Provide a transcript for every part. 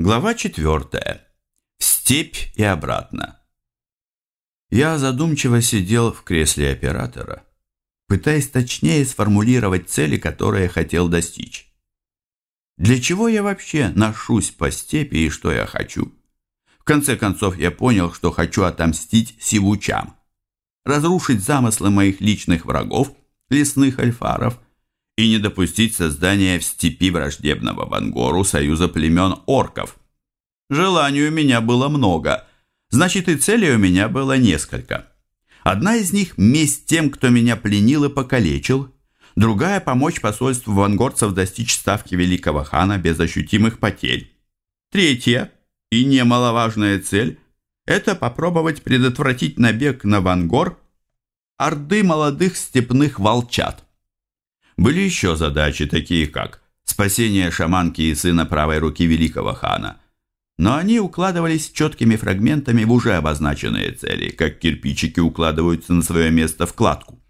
Глава четвертая. В степь и обратно. Я задумчиво сидел в кресле оператора, пытаясь точнее сформулировать цели, которые хотел достичь. Для чего я вообще ношусь по степи и что я хочу? В конце концов, я понял, что хочу отомстить сивучам, разрушить замыслы моих личных врагов, лесных альфаров – и не допустить создания в степи враждебного Вангору союза племен орков. Желаний у меня было много, значит и целей у меня было несколько. Одна из них – месть тем, кто меня пленил и покалечил, другая – помочь посольству вангорцев достичь ставки великого хана без ощутимых потерь. Третья и немаловажная цель – это попробовать предотвратить набег на Вангор орды молодых степных волчат. Были еще задачи, такие как спасение шаманки и сына правой руки великого хана. Но они укладывались четкими фрагментами в уже обозначенные цели, как кирпичики укладываются на свое место в кладку.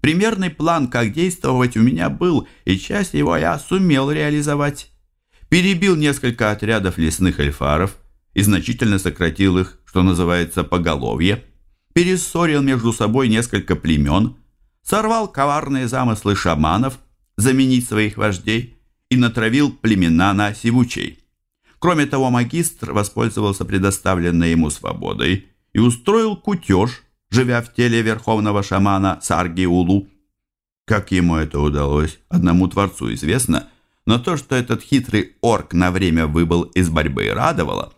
Примерный план, как действовать, у меня был, и часть его я сумел реализовать. Перебил несколько отрядов лесных эльфаров и значительно сократил их, что называется, поголовье. Перессорил между собой несколько племен – сорвал коварные замыслы шаманов заменить своих вождей и натравил племена на сивучей. Кроме того, магистр воспользовался предоставленной ему свободой и устроил кутеж, живя в теле верховного шамана Саргиулу. Как ему это удалось, одному Творцу известно, но то, что этот хитрый орк на время выбыл из борьбы, радовало.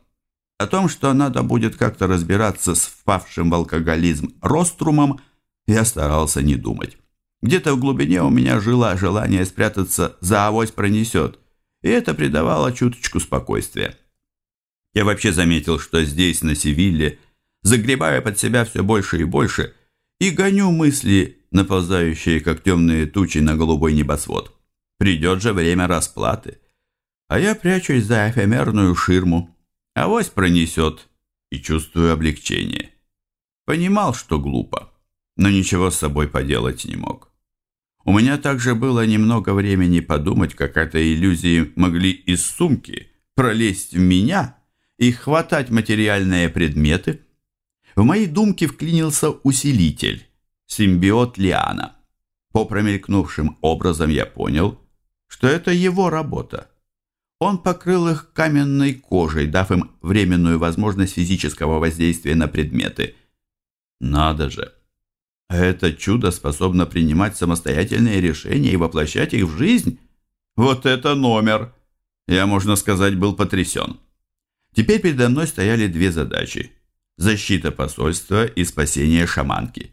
О том, что надо будет как-то разбираться с впавшим в алкоголизм Рострумом, я старался не думать. Где-то в глубине у меня жило желание спрятаться за авось пронесет, и это придавало чуточку спокойствия. Я вообще заметил, что здесь, на Севилле, загребая под себя все больше и больше, и гоню мысли, наползающие, как темные тучи на голубой небосвод. Придет же время расплаты. А я прячусь за эфемерную ширму. Авось пронесет, и чувствую облегчение. Понимал, что глупо но ничего с собой поделать не мог. У меня также было немного времени подумать, как это иллюзии могли из сумки пролезть в меня и хватать материальные предметы. В мои думки вклинился усилитель, симбиот Лиана. По промелькнувшим образом я понял, что это его работа. Он покрыл их каменной кожей, дав им временную возможность физического воздействия на предметы. Надо же! Это чудо способно принимать самостоятельные решения и воплощать их в жизнь. Вот это номер! Я, можно сказать, был потрясен. Теперь передо мной стояли две задачи. Защита посольства и спасение шаманки.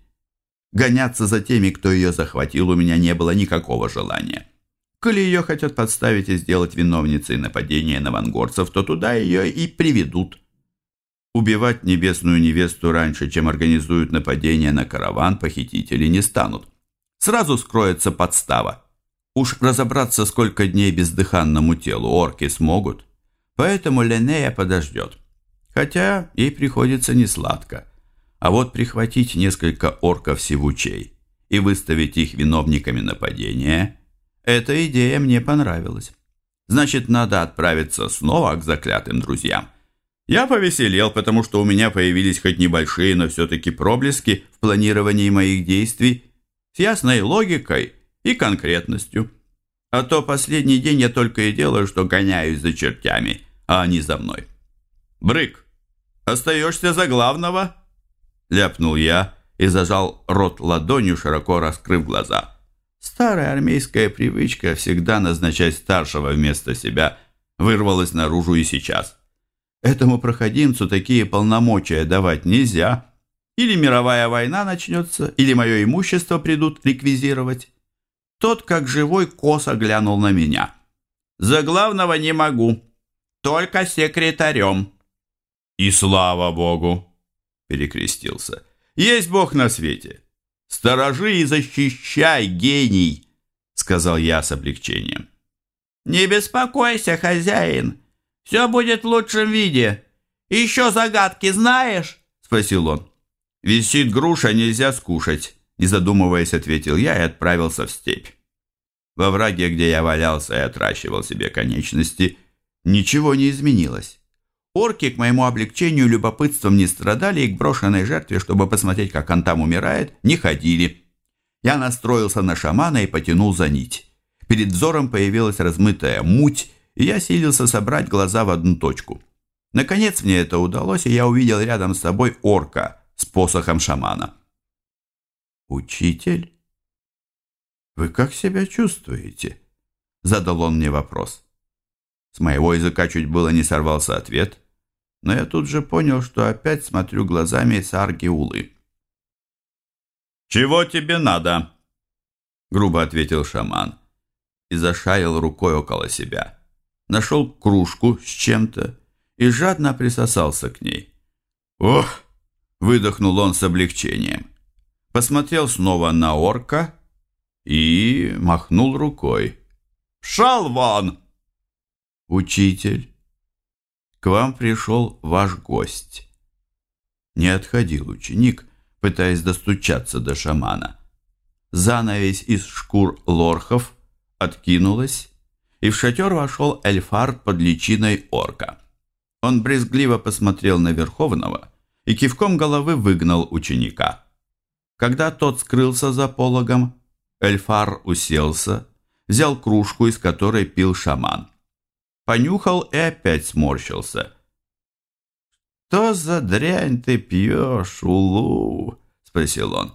Гоняться за теми, кто ее захватил, у меня не было никакого желания. Коли ее хотят подставить и сделать виновницей нападения на вангорцев, то туда ее и приведут. Убивать небесную невесту раньше, чем организуют нападение на караван, похитители не станут. Сразу скроется подстава. Уж разобраться, сколько дней бездыханному телу орки смогут. Поэтому Ленея подождет. Хотя ей приходится несладко. А вот прихватить несколько орков-сивучей и выставить их виновниками нападения, эта идея мне понравилась. Значит, надо отправиться снова к заклятым друзьям. Я повеселел, потому что у меня появились хоть небольшие, но все-таки проблески в планировании моих действий с ясной логикой и конкретностью. А то последний день я только и делаю, что гоняюсь за чертями, а они за мной. «Брык, остаешься за главного?» Ляпнул я и зажал рот ладонью, широко раскрыв глаза. Старая армейская привычка всегда назначать старшего вместо себя вырвалась наружу и сейчас. Этому проходимцу такие полномочия давать нельзя. Или мировая война начнется, или мое имущество придут реквизировать. Тот, как живой, косо глянул на меня. «За главного не могу, только секретарем». «И слава Богу!» – перекрестился. «Есть Бог на свете! Сторожи и защищай, гений!» – сказал я с облегчением. «Не беспокойся, хозяин!» Все будет в лучшем виде. Еще загадки знаешь?» – спросил он. «Висит груша, нельзя скушать», – не задумываясь, ответил я и отправился в степь. Во враге, где я валялся и отращивал себе конечности, Ничего не изменилось. Орки к моему облегчению любопытством не страдали и к брошенной жертве, чтобы посмотреть, как он там умирает, не ходили. Я настроился на шамана и потянул за нить. Перед взором появилась размытая муть, и я силился собрать глаза в одну точку. Наконец мне это удалось, и я увидел рядом с собой орка с посохом шамана. «Учитель, вы как себя чувствуете?» Задал он мне вопрос. С моего языка чуть было не сорвался ответ, но я тут же понял, что опять смотрю глазами Сарги Улы. «Чего тебе надо?» Грубо ответил шаман и зашарил рукой около себя. Нашел кружку с чем-то и жадно присосался к ней. «Ох!» — выдохнул он с облегчением. Посмотрел снова на орка и махнул рукой. «Пшал вон!» «Учитель, к вам пришел ваш гость». Не отходил ученик, пытаясь достучаться до шамана. Занавесь из шкур лорхов откинулась, и в шатер вошел эльфар под личиной орка. Он брезгливо посмотрел на Верховного и кивком головы выгнал ученика. Когда тот скрылся за пологом, эльфар уселся, взял кружку, из которой пил шаман. Понюхал и опять сморщился. «Что за дрянь ты пьешь, Улу?» — спросил он.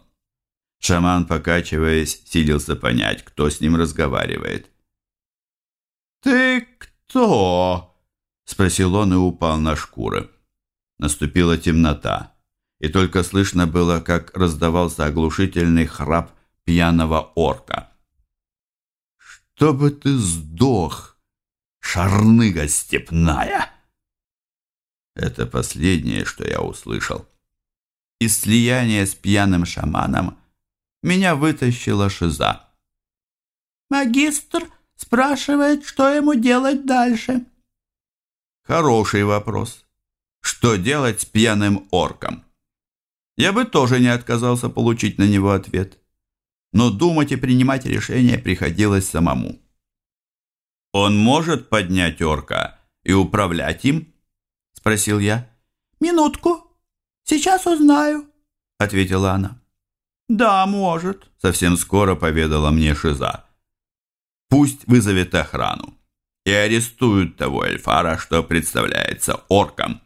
Шаман, покачиваясь, силился понять, кто с ним разговаривает. «Ты кто?» Спросил он и упал на шкуры. Наступила темнота, и только слышно было, как раздавался оглушительный храп пьяного орка. «Чтобы ты сдох, шарныга степная!» Это последнее, что я услышал. Из слияния с пьяным шаманом меня вытащила шиза. «Магистр спрашивает, что ему делать дальше», Хороший вопрос. Что делать с пьяным орком? Я бы тоже не отказался получить на него ответ. Но думать и принимать решение приходилось самому. «Он может поднять орка и управлять им?» – спросил я. «Минутку. Сейчас узнаю», – ответила она. «Да, может», – совсем скоро поведала мне Шиза. «Пусть вызовет охрану и арестуют того эльфара, что представляется орком.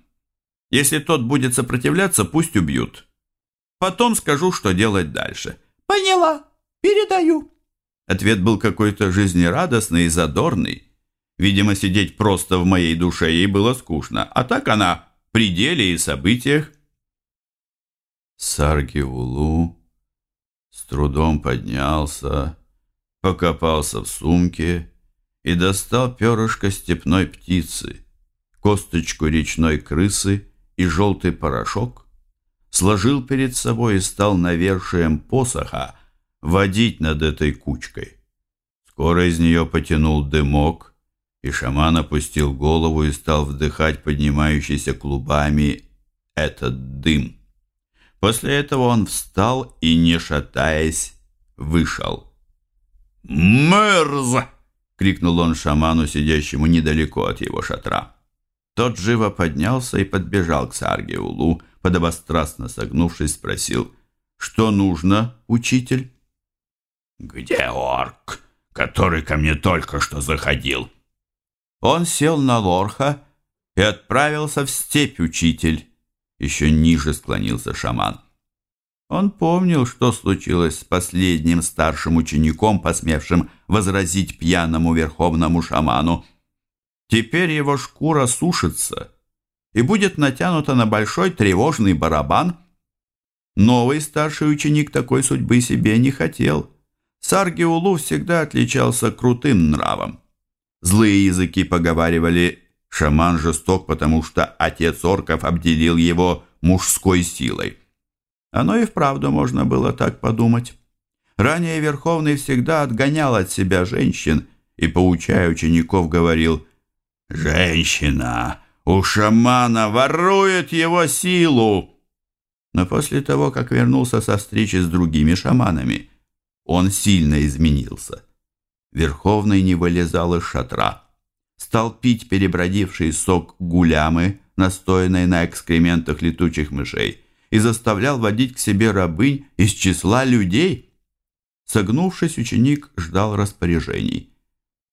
Если тот будет сопротивляться, пусть убьют. Потом скажу, что делать дальше. Поняла. Передаю. Ответ был какой-то жизнерадостный и задорный. Видимо, сидеть просто в моей душе ей было скучно, а так она при деле и событиях. Саргиулу с трудом поднялся, покопался в сумке и достал перышко степной птицы, косточку речной крысы и желтый порошок, сложил перед собой и стал навершием посоха водить над этой кучкой. Скоро из нее потянул дымок, и шаман опустил голову и стал вдыхать поднимающийся клубами этот дым. После этого он встал и, не шатаясь, вышел. «Мерз!» — крикнул он шаману, сидящему недалеко от его шатра. Тот живо поднялся и подбежал к Саргеулу, подобострастно согнувшись, спросил, «Что нужно, учитель?» «Где орк, который ко мне только что заходил?» Он сел на лорха и отправился в степь, учитель. Еще ниже склонился шаман. Он помнил, что случилось с последним старшим учеником, посмевшим возразить пьяному верховному шаману. Теперь его шкура сушится и будет натянута на большой тревожный барабан. Новый старший ученик такой судьбы себе не хотел. Саргиулу всегда отличался крутым нравом. Злые языки поговаривали, шаман жесток, потому что отец орков обделил его мужской силой. Оно и вправду можно было так подумать. Ранее Верховный всегда отгонял от себя женщин и, поучая учеников, говорил «Женщина у шамана ворует его силу!» Но после того, как вернулся со встречи с другими шаманами, он сильно изменился. Верховный не вылезал из шатра, стал пить перебродивший сок гулямы, настоянной на экскрементах летучих мышей, и заставлял водить к себе рабынь из числа людей. Согнувшись, ученик ждал распоряжений.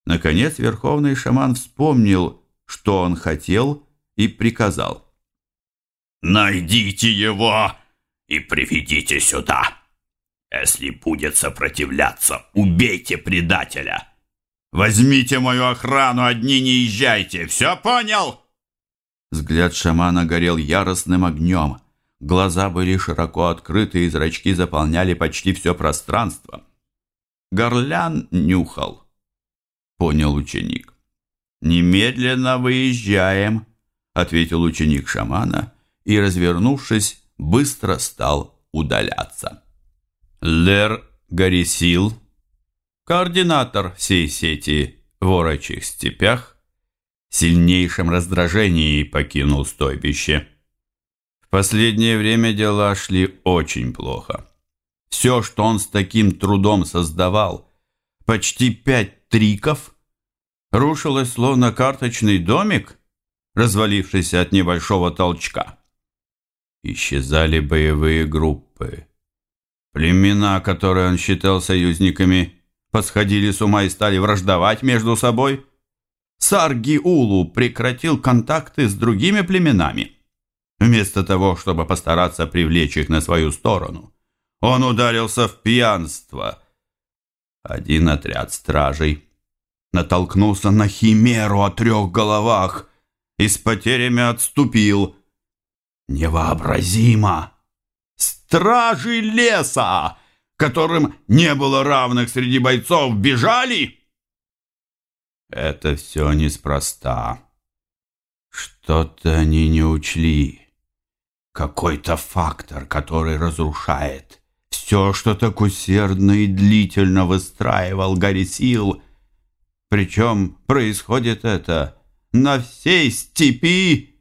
Наконец верховный шаман вспомнил, что он хотел, и приказал. «Найдите его и приведите сюда. Если будет сопротивляться, убейте предателя. Возьмите мою охрану, одни не езжайте. Все понял?» Взгляд шамана горел яростным огнем. Глаза были широко открыты, и зрачки заполняли почти все пространство. Горлян нюхал, понял ученик. «Немедленно выезжаем», — ответил ученик шамана и, развернувшись, быстро стал удаляться. Лер Горисил, координатор всей сети в Орочих степях, в сильнейшем раздражении покинул стойбище. Последнее время дела шли очень плохо. Все, что он с таким трудом создавал, почти пять триков, рушилось словно карточный домик, развалившийся от небольшого толчка. Исчезали боевые группы. Племена, которые он считал союзниками, посходили с ума и стали враждовать между собой. Сарги-Улу прекратил контакты с другими племенами. Вместо того, чтобы постараться привлечь их на свою сторону, он ударился в пьянство. Один отряд стражей натолкнулся на химеру о трех головах и с потерями отступил. Невообразимо! Стражи леса, которым не было равных среди бойцов, бежали? Это все неспроста. Что-то они не учли. Какой-то фактор, который разрушает все, что так усердно и длительно выстраивал Гарисил. Причем происходит это на всей степи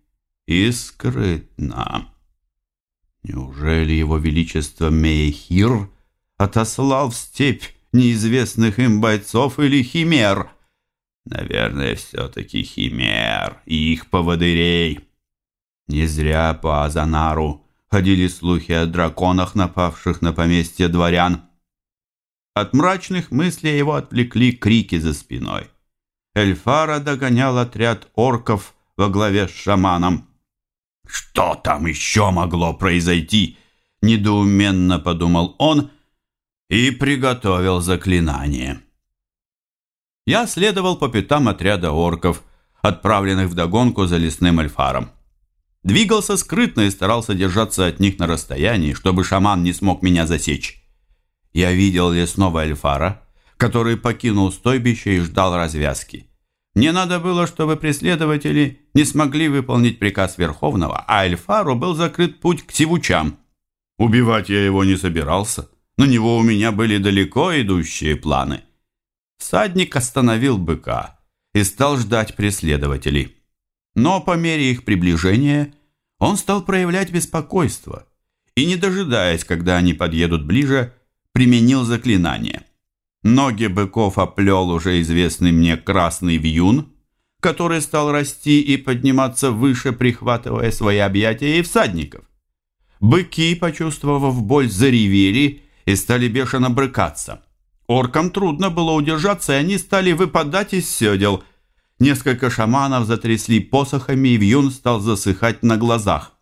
и скрытно. Неужели его величество Мейхир отослал в степь неизвестных им бойцов или химер? Наверное, все-таки химер и их поводырей. Не зря по Азанару ходили слухи о драконах, напавших на поместье дворян. От мрачных мыслей его отвлекли крики за спиной. Эльфара догонял отряд орков во главе с шаманом. «Что там еще могло произойти?» – недоуменно подумал он и приготовил заклинание. Я следовал по пятам отряда орков, отправленных в догонку за лесным эльфаром. Двигался скрытно и старался держаться от них на расстоянии, чтобы шаман не смог меня засечь. Я видел лесного эльфара, который покинул стойбище и ждал развязки. Мне надо было, чтобы преследователи не смогли выполнить приказ Верховного, а Эльфару был закрыт путь к сивучам. Убивать я его не собирался. На него у меня были далеко идущие планы. Всадник остановил быка и стал ждать преследователей. Но по мере их приближения он стал проявлять беспокойство и, не дожидаясь, когда они подъедут ближе, применил заклинание. Ноги быков оплел уже известный мне красный вьюн, который стал расти и подниматься выше, прихватывая свои объятия и всадников. Быки, почувствовав боль, заревели и стали бешено брыкаться. Оркам трудно было удержаться, и они стали выпадать из седел. Несколько шаманов затрясли посохами, и вьюн стал засыхать на глазах.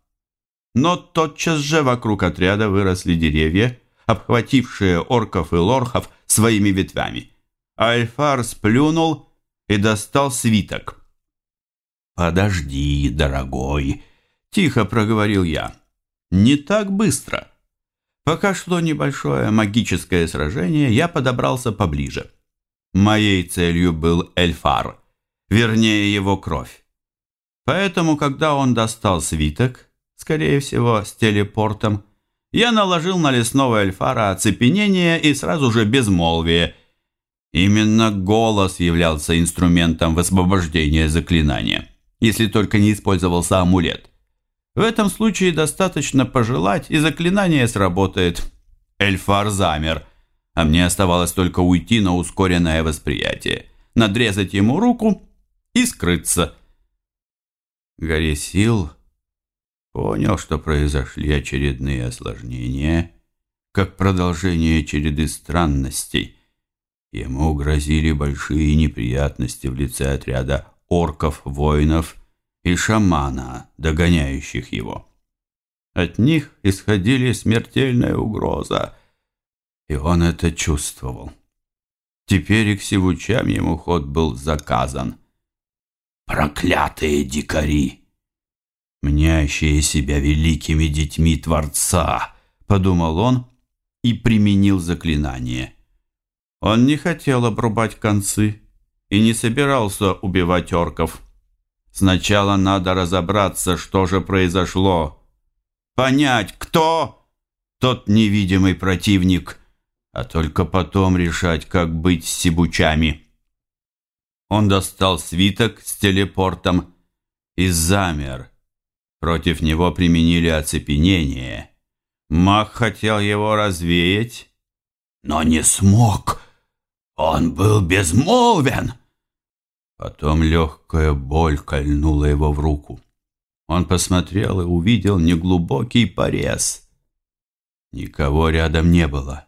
Но тотчас же вокруг отряда выросли деревья, обхватившие орков и лорхов своими ветвями. Альфар сплюнул и достал свиток. «Подожди, дорогой», — тихо проговорил я. «Не так быстро». Пока шло небольшое магическое сражение, я подобрался поближе. Моей целью был Эльфар, вернее его кровь. Поэтому, когда он достал свиток, скорее всего, с телепортом, я наложил на лесного эльфара оцепенение и сразу же безмолвие. Именно голос являлся инструментом высвобождения заклинания, если только не использовался амулет. В этом случае достаточно пожелать, и заклинание сработает. Эльфар замер, а мне оставалось только уйти на ускоренное восприятие, надрезать ему руку и скрыться. Горесил понял, что произошли очередные осложнения, как продолжение череды странностей. Ему грозили большие неприятности в лице отряда орков-воинов и шамана, догоняющих его. От них исходили смертельная угроза, и он это чувствовал. Теперь и к сивучам ему ход был заказан. «Проклятые дикари!» «Мнящие себя великими детьми Творца!» — подумал он и применил заклинание. Он не хотел обрубать концы и не собирался убивать орков. Сначала надо разобраться, что же произошло. Понять, кто тот невидимый противник, а только потом решать, как быть с сибучами. Он достал свиток с телепортом и замер. Против него применили оцепенение. Маг хотел его развеять, но не смог. Он был безмолвен. Потом легкая боль кольнула его в руку. Он посмотрел и увидел неглубокий порез. Никого рядом не было.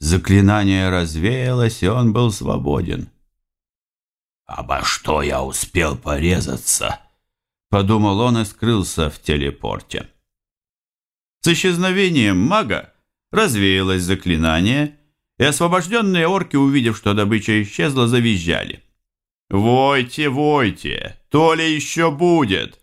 Заклинание развеялось, и он был свободен. «Обо что я успел порезаться?» Подумал он и скрылся в телепорте. С исчезновением мага развеялось заклинание, и освобожденные орки, увидев, что добыча исчезла, завизжали. «Войте, войте! То ли еще будет!»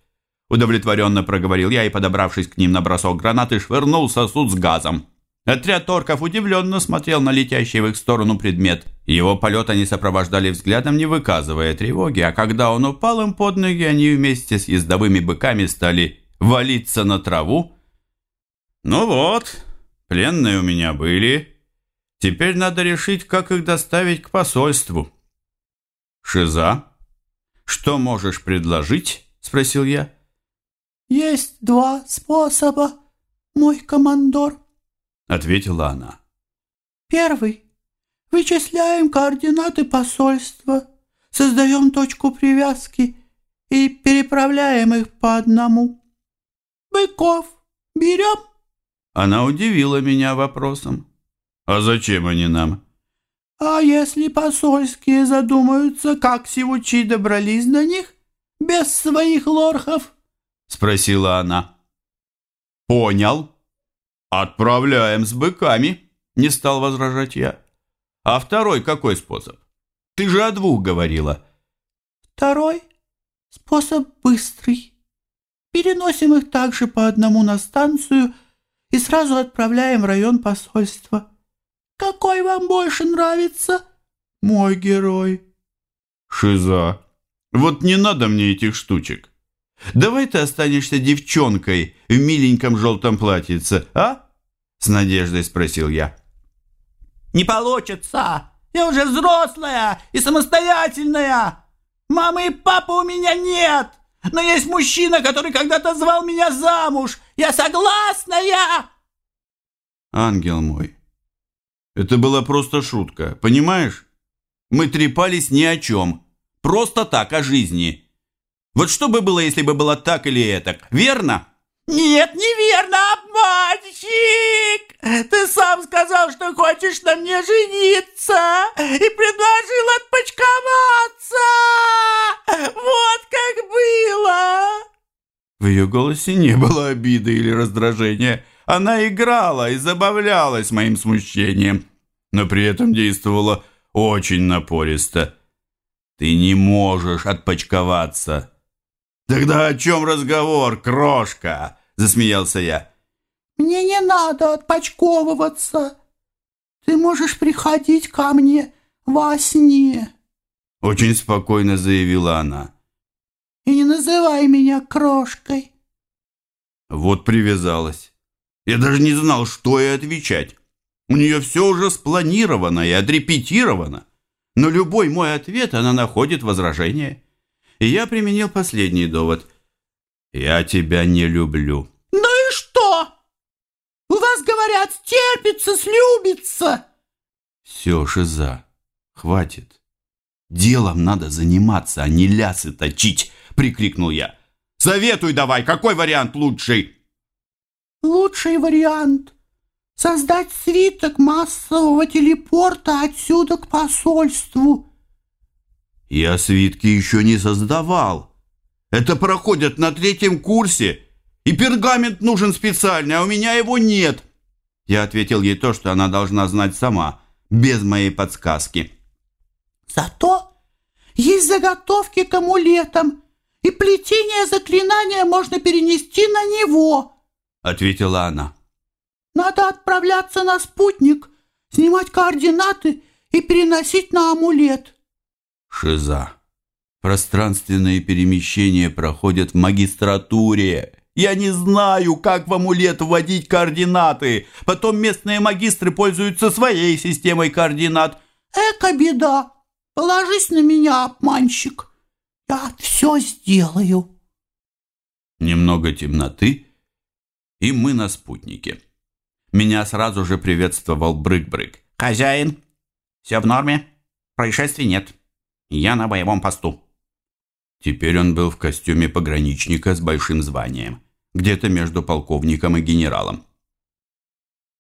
Удовлетворенно проговорил я и, подобравшись к ним на бросок гранаты, швырнул сосуд с газом. Отряд орков удивленно смотрел на летящий в их сторону предмет. Его полет они сопровождали взглядом, не выказывая тревоги, а когда он упал им под ноги, они вместе с ездовыми быками стали валиться на траву. «Ну вот, пленные у меня были. Теперь надо решить, как их доставить к посольству». «Шиза, что можешь предложить?» – спросил я. «Есть два способа, мой командор», — ответила она. «Первый. Вычисляем координаты посольства, создаем точку привязки и переправляем их по одному. Быков берем?» Она удивила меня вопросом. «А зачем они нам?» «А если посольские задумаются, как сивучи добрались до них без своих лорхов?» Спросила она. «Понял. Отправляем с быками», не стал возражать я. «А второй какой способ? Ты же о двух говорила». «Второй способ быстрый. Переносим их также по одному на станцию и сразу отправляем в район посольства. Какой вам больше нравится, мой герой?» «Шиза, вот не надо мне этих штучек. Давай ты останешься девчонкой в миленьком желтом платьице, а?» С надеждой спросил я. «Не получится! Я уже взрослая и самостоятельная! Мамы и папы у меня нет! Но есть мужчина, который когда-то звал меня замуж! Я согласная!» «Ангел мой, это была просто шутка, понимаешь? Мы трепались ни о чем, просто так, о жизни. Вот что бы было, если бы было так или это, верно?» «Нет, неверно, обманщик! Ты сам сказал, что хочешь на мне жениться и предложил отпочковаться! Вот как было!» В ее голосе не было обиды или раздражения. Она играла и забавлялась моим смущением, но при этом действовала очень напористо. «Ты не можешь отпочковаться!» «Тогда о чем разговор, крошка?» – засмеялся я. «Мне не надо отпочковываться. Ты можешь приходить ко мне во сне», – очень спокойно заявила она. «И не называй меня крошкой». Вот привязалась. Я даже не знал, что ей отвечать. У нее все уже спланировано и отрепетировано. Но любой мой ответ она находит возражение и я применил последний довод. «Я тебя не люблю». «Ну и что? У вас, говорят, стерпится, слюбится». «Все, Шиза, хватит. Делом надо заниматься, а не лясы точить!» — прикрикнул я. «Советуй давай, какой вариант лучший?» «Лучший вариант — создать свиток массового телепорта отсюда к посольству». «Я свитки еще не создавал. Это проходят на третьем курсе, и пергамент нужен специальный, а у меня его нет». Я ответил ей то, что она должна знать сама, без моей подсказки. Зато есть заготовки к амулетам, и плетение заклинания можно перенести на него, — ответила она. Надо отправляться на спутник, снимать координаты и переносить на амулет. Шиза. Пространственные перемещения проходят в магистратуре. Я не знаю, как в амулет вводить координаты. Потом местные магистры пользуются своей системой координат. Эка беда. Положись на меня, обманщик. Я все сделаю. Немного темноты, и мы на спутнике. Меня сразу же приветствовал Брык-Брык. «Хозяин, все в норме? Происшествий нет. Я на боевом посту». Теперь он был в костюме пограничника с большим званием, где-то между полковником и генералом.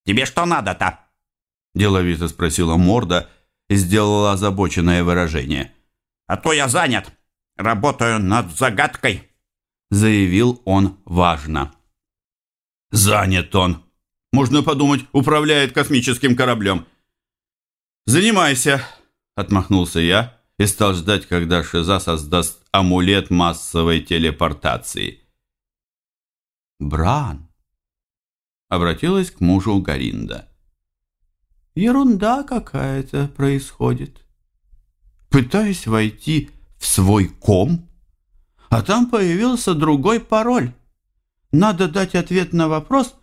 «Тебе что надо-то?» – деловито спросила Морда – сделала озабоченное выражение. «А то я занят. Работаю над загадкой», — заявил он важно. «Занят он. Можно подумать, управляет космическим кораблем». «Занимайся», — отмахнулся я и стал ждать, когда Шиза создаст амулет массовой телепортации. «Бран», — обратилась к мужу Гаринда. Ерунда какая-то происходит. Пытаюсь войти в свой ком, а там появился другой пароль. Надо дать ответ на вопрос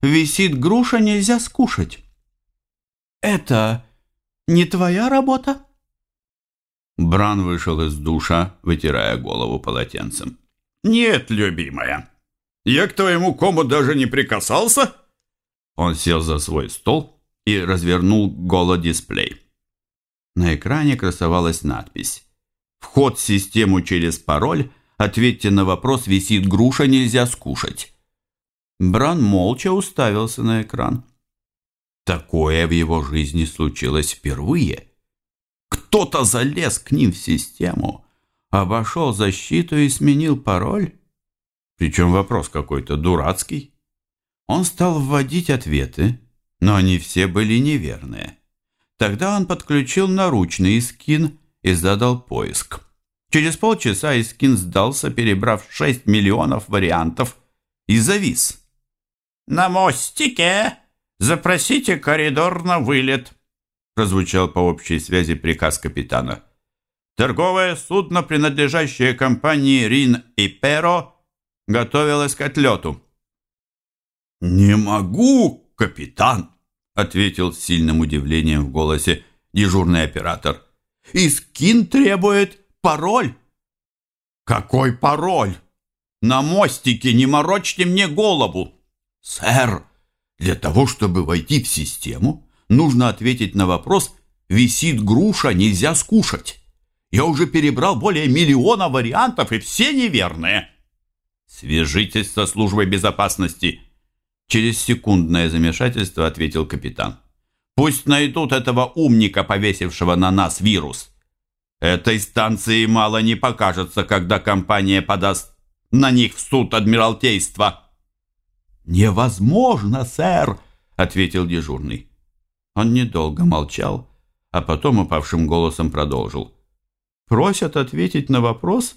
«Висит груша, нельзя скушать». Это не твоя работа? Бран вышел из душа, вытирая голову полотенцем. «Нет, любимая, я к твоему кому даже не прикасался». Он сел за свой стол и развернул голодисплей. На экране красовалась надпись «Вход в систему через пароль. Ответьте на вопрос, висит груша, нельзя скушать». Бран молча уставился на экран. Такое в его жизни случилось впервые. Кто-то залез к ним в систему, обошел защиту и сменил пароль. Причем вопрос какой-то дурацкий. Он стал вводить ответы, но они все были неверные. Тогда он подключил наручный скин и задал поиск. Через полчаса Искин сдался, перебрав 6 миллионов вариантов, и завис. «На мостике запросите коридор на вылет», прозвучал по общей связи приказ капитана. Торговое судно, принадлежащее компании Рин и Перо, готовилось к отлету. «Не могу, капитан!» ответил с сильным удивлением в голосе дежурный оператор. «Искин требует пароль». «Какой пароль? На мостике не морочьте мне голову!» «Сэр, для того, чтобы войти в систему, нужно ответить на вопрос «Висит груша, нельзя скушать». Я уже перебрал более миллиона вариантов, и все неверные. Свяжитесь со службой безопасности Через секундное замешательство ответил капитан. Пусть найдут этого умника, повесившего на нас вирус. Этой станции мало не покажется, когда компания подаст на них в суд Адмиралтейства. «Невозможно, сэр!» — ответил дежурный. Он недолго молчал, а потом упавшим голосом продолжил. «Просят ответить на вопрос.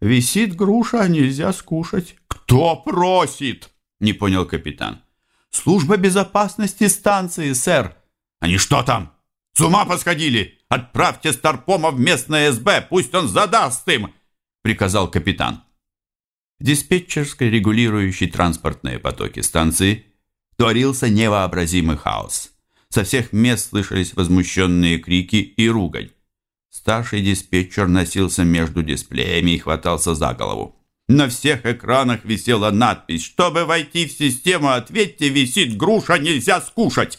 Висит груша, а нельзя скушать». «Кто просит?» Не понял капитан. Служба безопасности станции, сэр. Они что там? С ума посходили? Отправьте Старпома в местное СБ, пусть он задаст им, приказал капитан. В диспетчерской, регулирующей транспортные потоки станции, творился невообразимый хаос. Со всех мест слышались возмущенные крики и ругань. Старший диспетчер носился между дисплеями и хватался за голову. На всех экранах висела надпись «Чтобы войти в систему, ответьте, висит груша, нельзя скушать».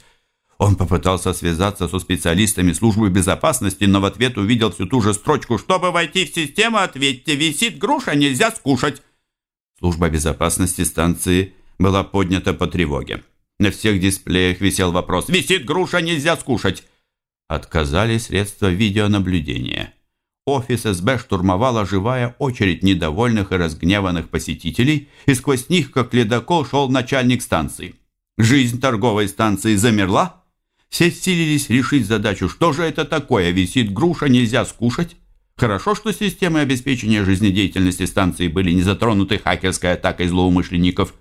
Он попытался связаться со специалистами службы безопасности, но в ответ увидел всю ту же строчку «Чтобы войти в систему, ответьте, висит груша, нельзя скушать». Служба безопасности станции была поднята по тревоге. На всех дисплеях висел вопрос «Висит груша, нельзя скушать!» Отказали средства видеонаблюдения. Офис СБ штурмовала живая очередь недовольных и разгневанных посетителей, и сквозь них, как ледокол, шел начальник станции. Жизнь торговой станции замерла. Все силились решить задачу, что же это такое, висит груша, нельзя скушать. Хорошо, что системы обеспечения жизнедеятельности станции были не затронуты хакерской атакой злоумышленников.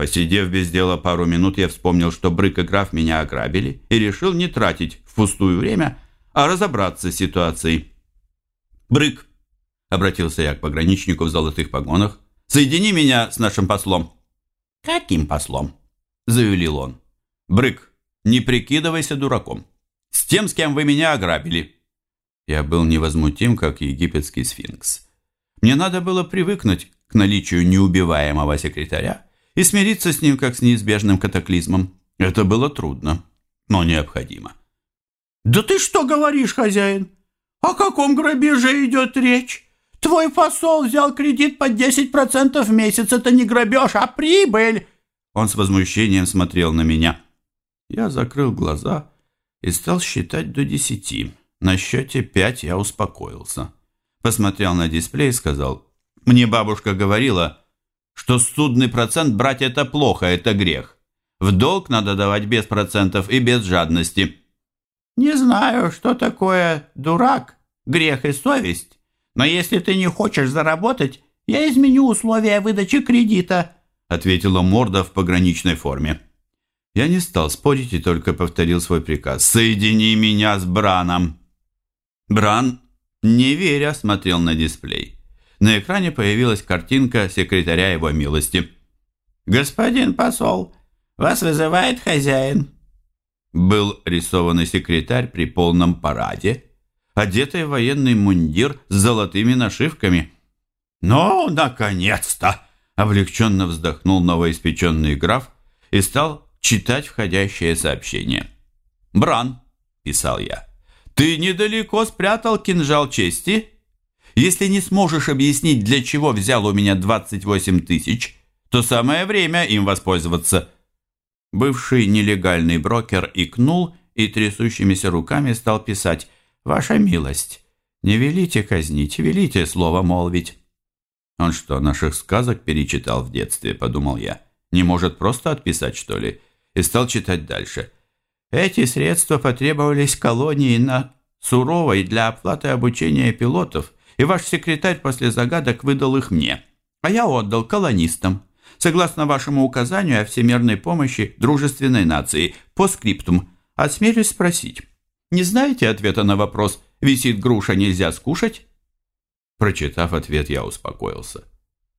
Посидев без дела пару минут, я вспомнил, что Брык и Граф меня ограбили, и решил не тратить впустую время, а разобраться с ситуацией. «Брык», — обратился я к пограничнику в золотых погонах, — «соедини меня с нашим послом». «Каким послом?» — завелил он. «Брык, не прикидывайся дураком. С тем, с кем вы меня ограбили». Я был невозмутим, как египетский сфинкс. Мне надо было привыкнуть к наличию неубиваемого секретаря и смириться с ним, как с неизбежным катаклизмом. Это было трудно, но необходимо. «Да ты что говоришь, хозяин? О каком грабеже идет речь? Твой посол взял кредит под 10% в месяц. Это не грабеж, а прибыль!» Он с возмущением смотрел на меня. Я закрыл глаза и стал считать до десяти. На счете пять я успокоился. Посмотрел на дисплей и сказал, «Мне бабушка говорила, что судный процент брать это плохо, это грех. В долг надо давать без процентов и без жадности». «Не знаю, что такое дурак, грех и совесть, но если ты не хочешь заработать, я изменю условия выдачи кредита», ответила морда в пограничной форме. Я не стал спорить и только повторил свой приказ. «Соедини меня с Браном!» Бран, не веря, смотрел на дисплей. На экране появилась картинка секретаря его милости. «Господин посол, вас вызывает хозяин». Был рисованный секретарь при полном параде, одетый в военный мундир с золотыми нашивками. «Ну, наконец-то!» — облегченно вздохнул новоиспеченный граф и стал читать входящее сообщение. «Бран», — писал я, — ты недалеко спрятал кинжал чести? Если не сможешь объяснить, для чего взял у меня 28 тысяч, то самое время им воспользоваться. Бывший нелегальный брокер икнул и трясущимися руками стал писать «Ваша милость, не велите казнить, велите слово молвить». Он что, наших сказок перечитал в детстве, подумал я. Не может просто отписать, что ли? И стал читать дальше – эти средства потребовались колонии на суровой для оплаты обучения пилотов, и ваш секретарь после загадок выдал их мне, а я отдал колонистам. Согласно вашему указанию о всемирной помощи дружественной нации, по скриптум, осмелюсь спросить. Не знаете ответа на вопрос «Висит груша, нельзя скушать?» Прочитав ответ, я успокоился.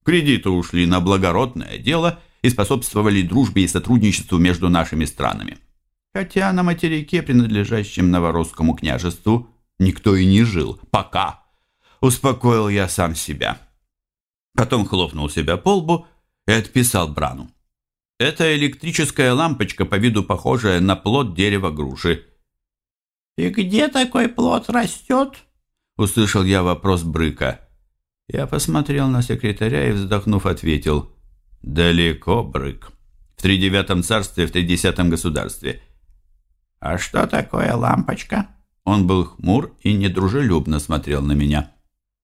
Кредиты ушли на благородное дело и способствовали дружбе и сотрудничеству между нашими странами хотя на материке, принадлежащем Новоросскому княжеству, никто и не жил. Пока. Успокоил я сам себя. Потом хлопнул себя по лбу и отписал Брану. Это электрическая лампочка, по виду похожая на плод дерева груши. «И где такой плод растет?» Услышал я вопрос Брыка. Я посмотрел на секретаря и, вздохнув, ответил. «Далеко, Брык. В тридевятом царстве, в тридесятом государстве. «А что такое лампочка?» Он был хмур и недружелюбно смотрел на меня.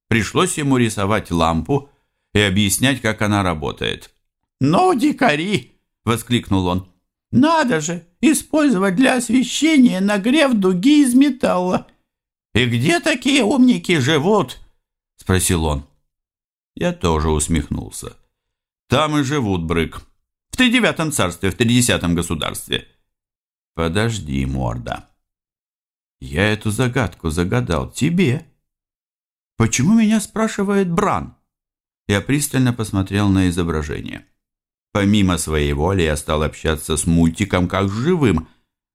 Пришлось ему рисовать лампу и объяснять, как она работает. «Ну, дикари!» — воскликнул он. «Надо же использовать для освещения нагрев дуги из металла!» «И где такие умники живут?» — спросил он. Я тоже усмехнулся. «Там и живут, Брык. В тридевятом царстве, в тридесятом государстве». Подожди, морда. Я эту загадку загадал тебе. Почему меня спрашивает Бран? Я пристально посмотрел на изображение. Помимо своей воли я стал общаться с мультиком как с живым.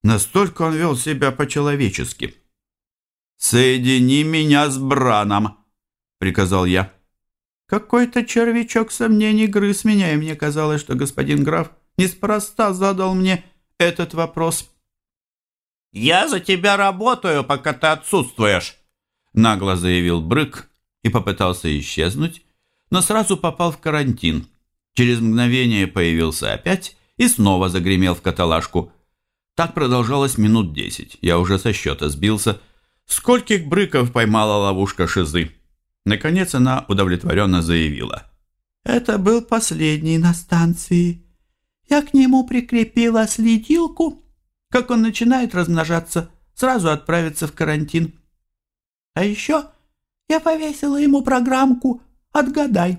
Настолько он вел себя по-человечески. «Соедини меня с Браном», — приказал я. Какой-то червячок сомнений грыз меня, и мне казалось, что господин граф неспроста задал мне этот вопрос. «Я за тебя работаю, пока ты отсутствуешь», — нагло заявил Брык и попытался исчезнуть, но сразу попал в карантин. Через мгновение появился опять и снова загремел в каталажку. Так продолжалось минут десять. Я уже со счета сбился. Скольких брыков поймала ловушка шизы? Наконец она удовлетворенно заявила. «Это был последний на станции. Я к нему прикрепила следилку. Как он начинает размножаться, сразу отправиться в карантин. А еще я повесила ему программку «Отгадай».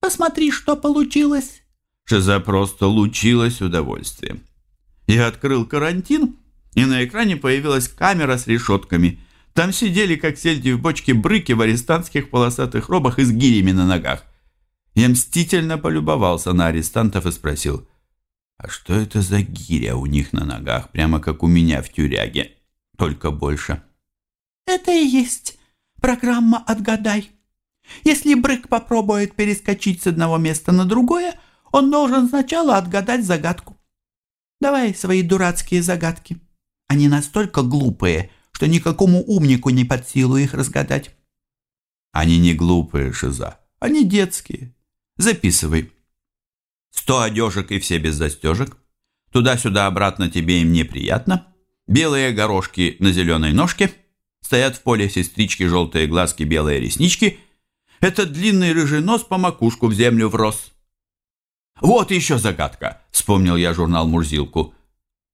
Посмотри, что получилось». Шиза просто лучилась удовольствием. Я открыл карантин, и на экране появилась камера с решетками. Там сидели, как сельди в бочке, брыки в арестантских полосатых робах и с гирями на ногах. Я мстительно полюбовался на арестантов и спросил, «А что это за гиря у них на ногах, прямо как у меня в тюряге, только больше?» «Это и есть программа «Отгадай». Если Брык попробует перескочить с одного места на другое, он должен сначала отгадать загадку. Давай свои дурацкие загадки. Они настолько глупые, что никакому умнику не под силу их разгадать. Они не глупые, Шиза. Они детские. Записывай. Сто одежек и все без застежек. Туда-сюда обратно тебе им неприятно. Белые горошки на зеленой ножке. Стоят в поле сестрички желтые глазки, белые реснички – этот длинный рыжий нос по макушку в землю врос. «Вот еще загадка!» — вспомнил я журнал «Мурзилку».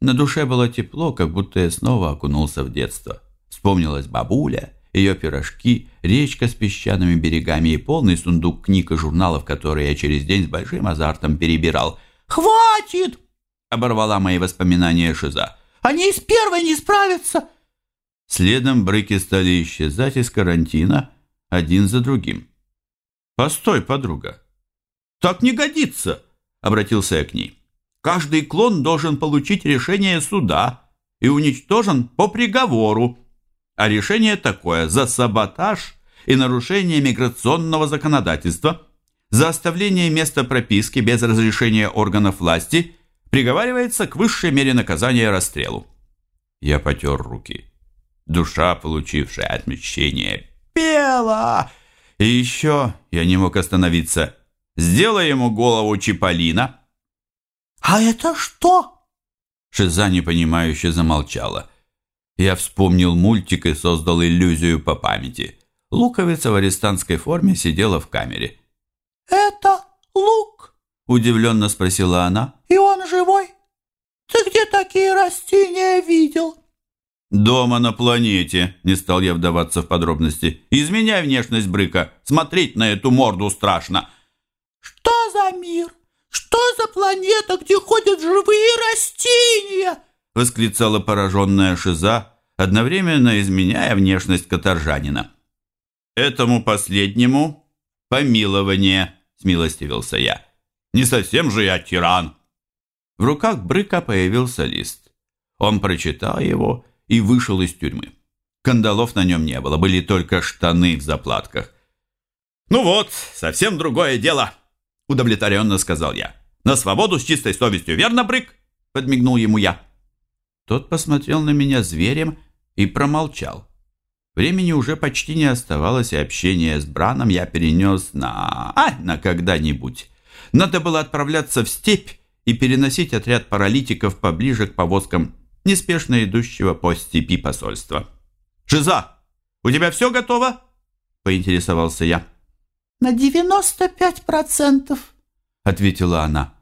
На душе было тепло, как будто я снова окунулся в детство. Вспомнилась бабуля, ее пирожки, речка с песчаными берегами и полный сундук книг и журналов, которые я через день с большим азартом перебирал. «Хватит!» — оборвала мои воспоминания Шиза. «Они с первой не справятся!» Следом брыки стали исчезать из карантина один за другим. «Постой, подруга. Так не годится!» — обратился я к ней. «Каждый клон должен получить решение суда и уничтожен по приговору. А решение такое за саботаж и нарушение миграционного законодательства, за оставление места прописки без разрешения органов власти приговаривается к высшей мере наказания расстрелу». Я потер руки. Душа, получившая отмещение, пела — и еще я не мог остановиться. Сделай ему голову Чиполлино. «А это что?» Шиза непонимающе замолчала. Я вспомнил мультик и создал иллюзию по памяти. Луковица в арестантской форме сидела в камере. «Это лук?» – удивленно спросила она. «И он живой? Ты где такие растения видел?» «Дома на планете», — не стал я вдаваться в подробности. «Изменяй внешность Брыка. Смотреть на эту морду страшно». «Что за мир? Что за планета, где ходят живые растения?» — восклицала пораженная Шиза, одновременно изменяя внешность каторжанина. «Этому последнему помилование», — смилостивился я. «Не совсем же я тиран». В руках Брыка появился лист. Он прочитал его и вышел из тюрьмы. Кандалов на нем не было, были только штаны в заплатках. «Ну вот, совсем другое дело», — удовлетворенно сказал я. «На свободу с чистой совестью, верно, Брык?» — подмигнул ему я. Тот посмотрел на меня зверем и промолчал. Времени уже почти не оставалось, и общение с Браном я перенес на... А, на когда-нибудь. Надо было отправляться в степь и переносить отряд паралитиков поближе к повозкам неспешно идущего по степи посольства. «Жиза, у тебя все готово?» – поинтересовался я. «На девяносто пять процентов», – ответила она.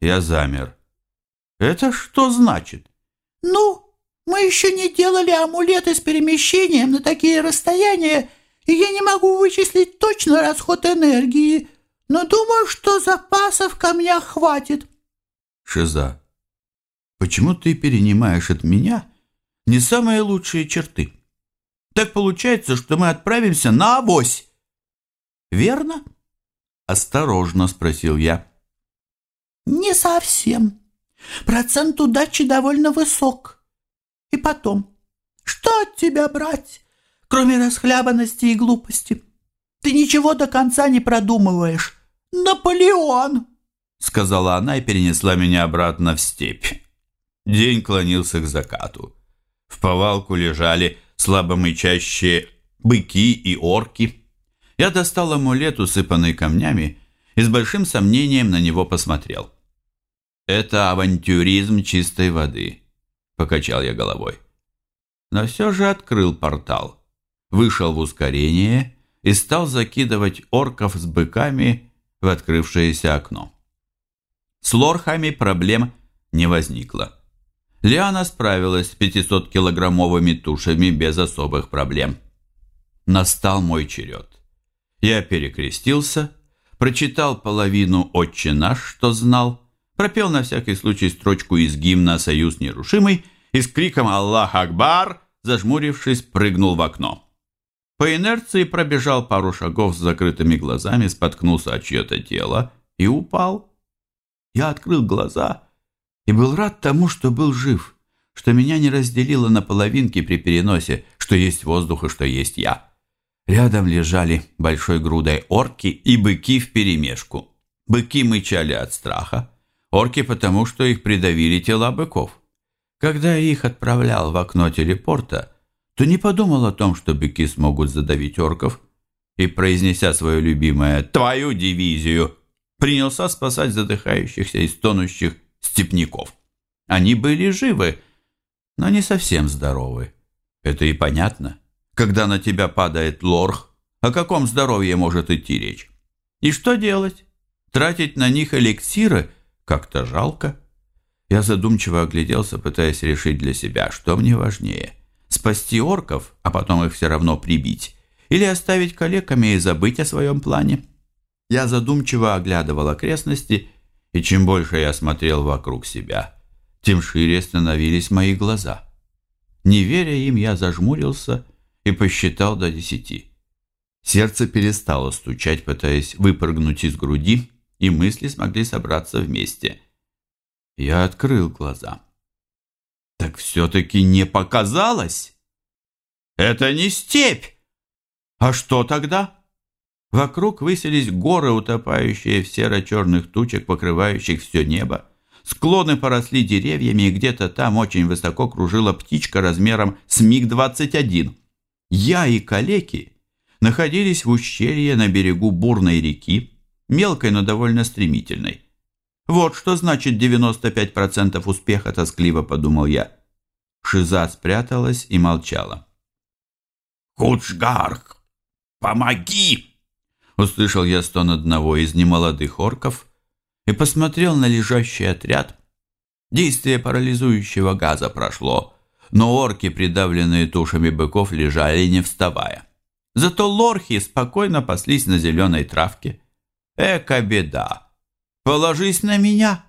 Я замер. «Это что значит?» «Ну, мы еще не делали амулеты с перемещением на такие расстояния, и я не могу вычислить точно расход энергии, но думаю, что запасов в камнях хватит». «Шиза, Почему ты перенимаешь от меня не самые лучшие черты? Так получается, что мы отправимся на авось. Верно? Осторожно спросил я. Не совсем. Процент удачи довольно высок. И потом, что от тебя брать, кроме расхлябанности и глупости? Ты ничего до конца не продумываешь. Наполеон! Сказала она и перенесла меня обратно в степь. День клонился к закату. В повалку лежали слабо мычащие быки и орки. Я достал амулет, усыпанный камнями, и с большим сомнением на него посмотрел. «Это авантюризм чистой воды», — покачал я головой. Но все же открыл портал, вышел в ускорение и стал закидывать орков с быками в открывшееся окно. С лорхами проблем не возникло. Лиана справилась с 500-килограммовыми тушами без особых проблем. Настал мой черед. Я перекрестился, прочитал половину «Отче наш», что знал, пропел на всякий случай строчку из гимна «Союз нерушимый» и с криком «Аллах Акбар!» зажмурившись, прыгнул в окно. По инерции пробежал пару шагов с закрытыми глазами, споткнулся о чье-то тело и упал. Я открыл глаза и был рад тому, что был жив, что меня не разделило на половинки при переносе, что есть воздух и что есть я. Рядом лежали большой грудой орки и быки вперемешку. Быки мычали от страха, орки потому, что их придавили тела быков. Когда я их отправлял в окно телепорта, то не подумал о том, что быки смогут задавить орков, и, произнеся свое любимое «Твою дивизию!», принялся спасать задыхающихся и стонущих степняков. Они были живы, но не совсем здоровы. Это и понятно. Когда на тебя падает лорх, о каком здоровье может идти речь? И что делать? Тратить на них эликсиры как-то жалко. Я задумчиво огляделся, пытаясь решить для себя, что мне важнее – спасти орков, а потом их все равно прибить, или оставить калеками и забыть о своем плане. Я задумчиво оглядывал окрестности, и чем больше я смотрел вокруг себя, тем шире становились мои глаза. Не веря им, я зажмурился и посчитал до десяти. Сердце перестало стучать, пытаясь выпрыгнуть из груди, и мысли смогли собраться вместе. Я открыл глаза. Так все-таки не показалось. Это не степь. А что тогда? Вокруг высились горы, утопающие в серо-черных тучах, покрывающих все небо. Склоны поросли деревьями, и где-то там очень высоко кружила птичка размером с МиГ-21. Я и калеки находились в ущелье на берегу бурной реки, мелкой, но довольно стремительной. Вот что значит 95% успеха, тоскливо подумал я. Шиза спряталась и молчала. «Кучгарк, помоги!» Услышал я стон одного из немолодых орков и посмотрел на лежащий отряд. Действие парализующего газа прошло, но орки, придавленные тушами быков, лежали не вставая. Зато лорхи спокойно паслись на зеленой травке. Эка беда! Положись на меня!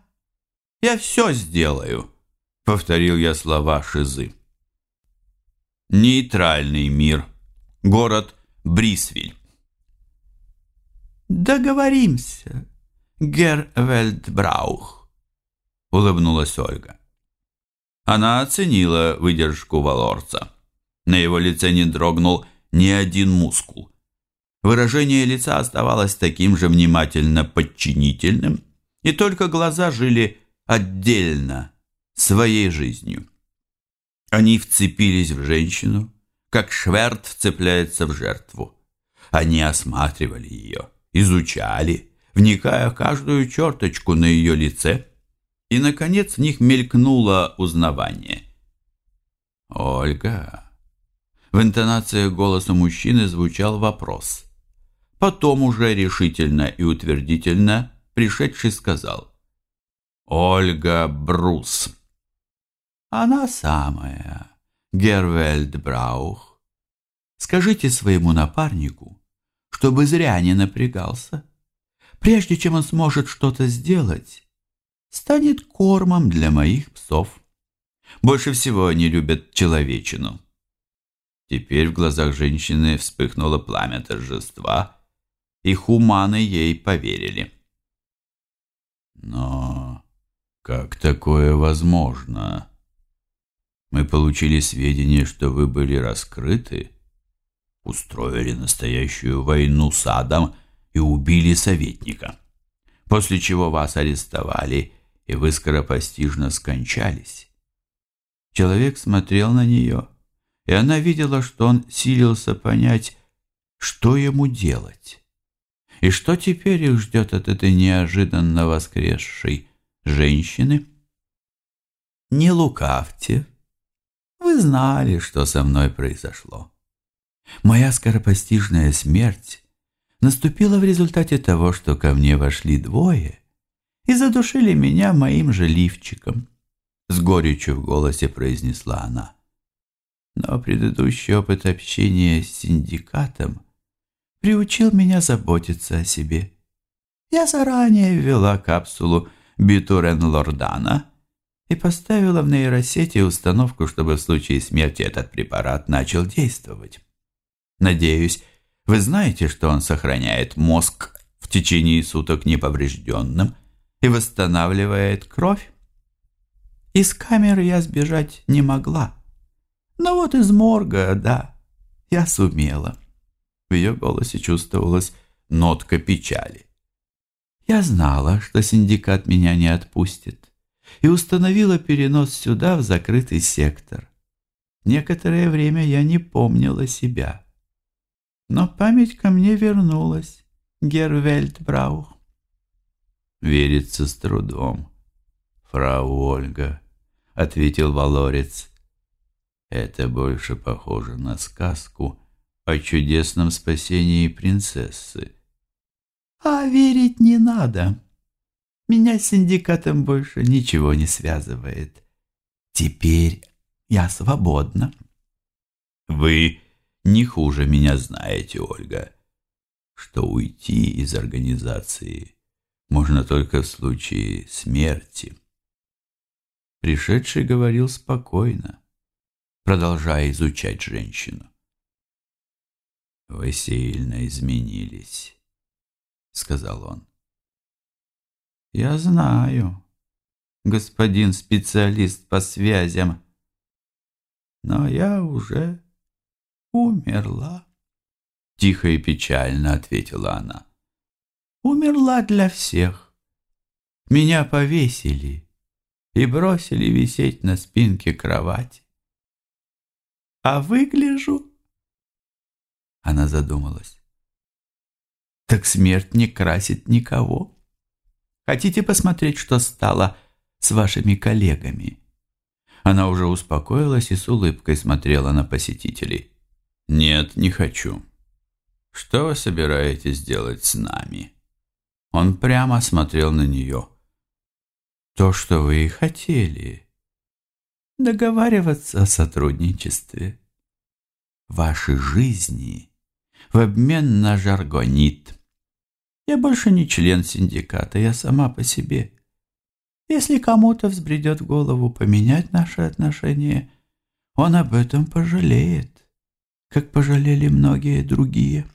Я все сделаю!» — повторил я слова Шизы. Нейтральный мир. Город Брисвиль. «Договоримся, Гер Вельдбраух», — улыбнулась Ольга. Она оценила выдержку Валорца. На его лице не дрогнул ни один мускул. Выражение лица оставалось таким же внимательно подчинительным, и только глаза жили отдельно, своей жизнью. Они вцепились в женщину, как шверт вцепляется в жертву. Они осматривали ее, изучали, вникая в каждую черточку на ее лице, и, наконец, в них мелькнуло узнавание. «Ольга!» В интонации голоса мужчины звучал вопрос. Потом уже решительно и утвердительно пришедший сказал. «Ольга Брус». «Она самая, Гервельд Браух. Скажите своему напарнику, чтобы зря не напрягался. Прежде чем он сможет что-то сделать, станет кормом для моих псов. Больше всего они любят человечину. Теперь в глазах женщины вспыхнуло пламя торжества, и хуманы ей поверили. Но как такое возможно? Мы получили сведения, что вы были раскрыты, устроили настоящую войну с адом и убили советника, после чего вас арестовали, и вы скоропостижно скончались. Человек смотрел на нее, и она видела, что он силился понять, что ему делать. И что теперь их ждет от этой неожиданно воскресшей женщины? Не лукавьте. Вы знали, что со мной произошло. Моя скоропостижная смерть наступила в результате того, что ко мне вошли двое и задушили меня моим же лифчиком. С горечью в голосе произнесла она. Но предыдущий опыт общения с синдикатом приучил меня заботиться о себе. Я заранее ввела капсулу Битурен Лордана и поставила в нейросети установку, чтобы в случае смерти этот препарат начал действовать. Надеюсь, вы знаете, что он сохраняет мозг в течение суток неповрежденным и восстанавливает кровь. Из камеры я сбежать не могла. Но вот из морга, да, я сумела. В ее голосе чувствовалась нотка печали. Я знала, что синдикат меня не отпустит, и установила перенос сюда, в закрытый сектор. Некоторое время я не помнила себя. Но память ко мне вернулась, Гервельдбраух. Верится с трудом. Фрау Ольга, — ответил Валорец. Это больше похоже на сказку о чудесном спасении принцессы. А верить не надо. Меня с синдикатом больше ничего не связывает. Теперь я свободна. Вы не хуже меня знаете, Ольга, что уйти из организации можно только в случае смерти. Пришедший говорил спокойно, продолжая изучать женщину. «Вы сильно изменились», — сказал он. «Я знаю, господин специалист по связям, но я уже умерла», — тихо и печально ответила она. «Умерла для всех. Меня повесили и бросили висеть на спинке кровати. А выгляжу она задумалась. Так смерть не красит никого. Хотите посмотреть, что стало с вашими коллегами? Она уже успокоилась и с улыбкой смотрела на посетителей. Нет, не хочу. Что вы собираетесь делать с нами? Он прямо смотрел на нее. То, что вы и хотели. Договариваться о сотрудничестве. Ваши жизни в обмен на жаргонит. Я больше не член синдиката, я сама по себе. Если кому-то взбредет голову поменять наши отношения, он об этом пожалеет, как пожалели многие другие.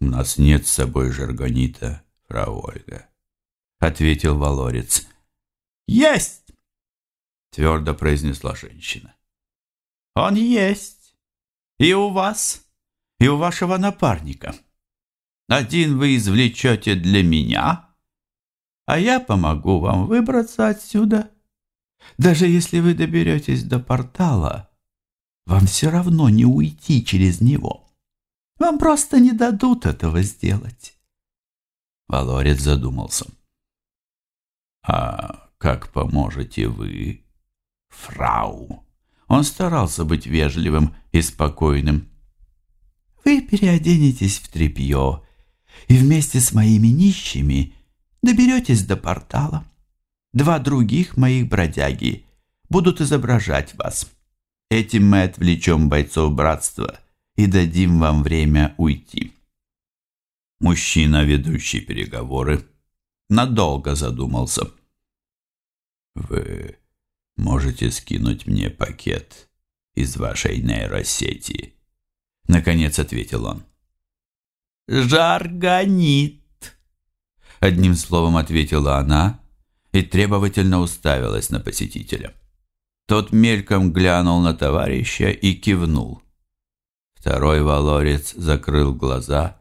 «У нас нет с собой жаргонита, фрау Ольга», — ответил Валорец. «Есть!» — твердо произнесла женщина. «Он есть. И у вас, и у вашего напарника. Один вы извлечете для меня, а я помогу вам выбраться отсюда. Даже если вы доберетесь до портала, вам все равно не уйти через него. Вам просто не дадут этого сделать. Валорец задумался. «А как поможете вы, фрау?» Он старался быть вежливым и спокойным. Вы переоденетесь в тряпье и вместе с моими нищими доберетесь до портала. Два других моих бродяги будут изображать вас. Этим мы отвлечем бойцов братства и дадим вам время уйти. Мужчина, ведущий переговоры, надолго задумался. Вы можете скинуть мне пакет из вашей нейросети Наконец ответил он. «Жаргонит!» Одним словом ответила она и требовательно уставилась на посетителя. Тот мельком глянул на товарища и кивнул. Второй валорец закрыл глаза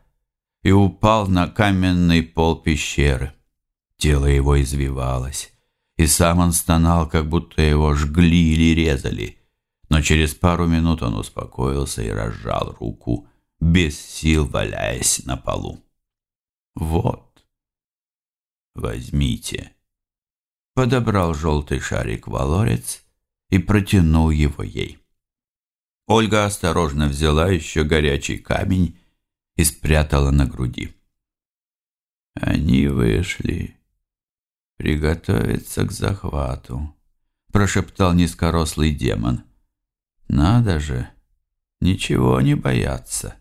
и упал на каменный пол пещеры. Тело его извивалось, и сам он стонал, как будто его жгли или резали. Но через пару минут он успокоился и разжал руку, без сил валяясь на полу. «Вот, возьмите». Подобрал желтый шарик валорец и протянул его ей. Ольга осторожно взяла еще горячий камень и спрятала на груди. Они вышли приготовиться к захвату, прошептал низкорослый демон. Надо же, ничего не бояться.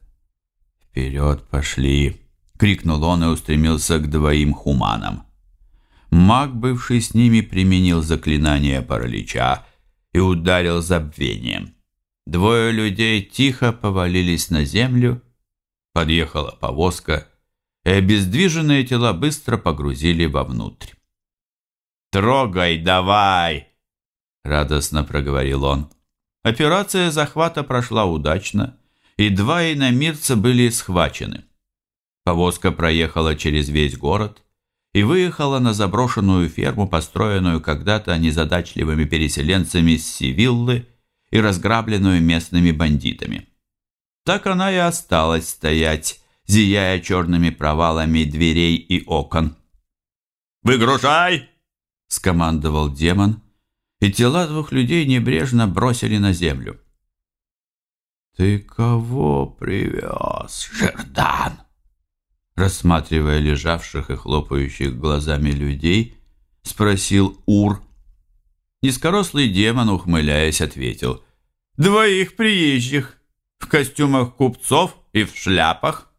Вперед пошли, крикнул он и устремился к двоим хуманам. Маг, бывший с ними, применил заклинание паралича и ударил забвением. Двое людей тихо повалились на землю, подъехала повозка, и обездвиженные тела быстро погрузили вовнутрь. «Трогай давай!» — радостно проговорил он. Операция захвата прошла удачно, и два иномирца были схвачены. Повозка проехала через весь город и выехала на заброшенную ферму, построенную когда-то незадачливыми переселенцами с Сивиллы и разграбленную местными бандитами. Так она и осталась стоять, зияя черными провалами дверей и окон. «Выгружай!» — скомандовал демон, и тела двух людей небрежно бросили на землю. «Ты кого привез, Жердан?» Рассматривая лежавших и хлопающих глазами людей, спросил Ур. Низкорослый демон, ухмыляясь, ответил. «Двоих приезжих, в костюмах купцов и в шляпах».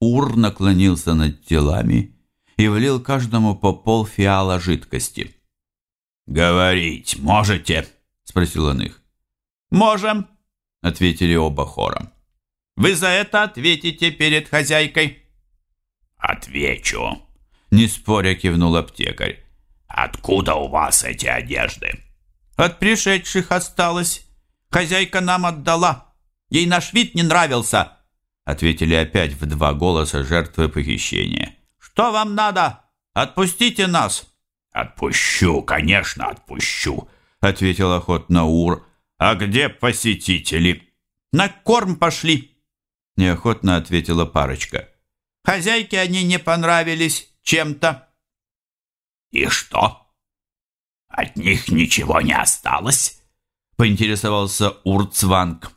Ур наклонился над телами и влил каждому по пол фиала жидкости. «Говорить можете?» — спросил он их. «Можем», — ответили оба хором. «Вы за это ответите перед хозяйкой». «Отвечу», — не споря кивнул аптекарь. «Откуда у вас эти одежды?» «От пришедших осталось. Хозяйка нам отдала. Ей наш вид не нравился», — ответили опять в два голоса жертвы похищения. «Что вам надо? Отпустите нас!» «Отпущу, конечно, отпущу», — ответил охотно Ур. «А где посетители?» «На корм пошли», — неохотно ответила парочка. «Хозяйке они не понравились чем-то». «И что? От них ничего не осталось?» — поинтересовался Урцванг.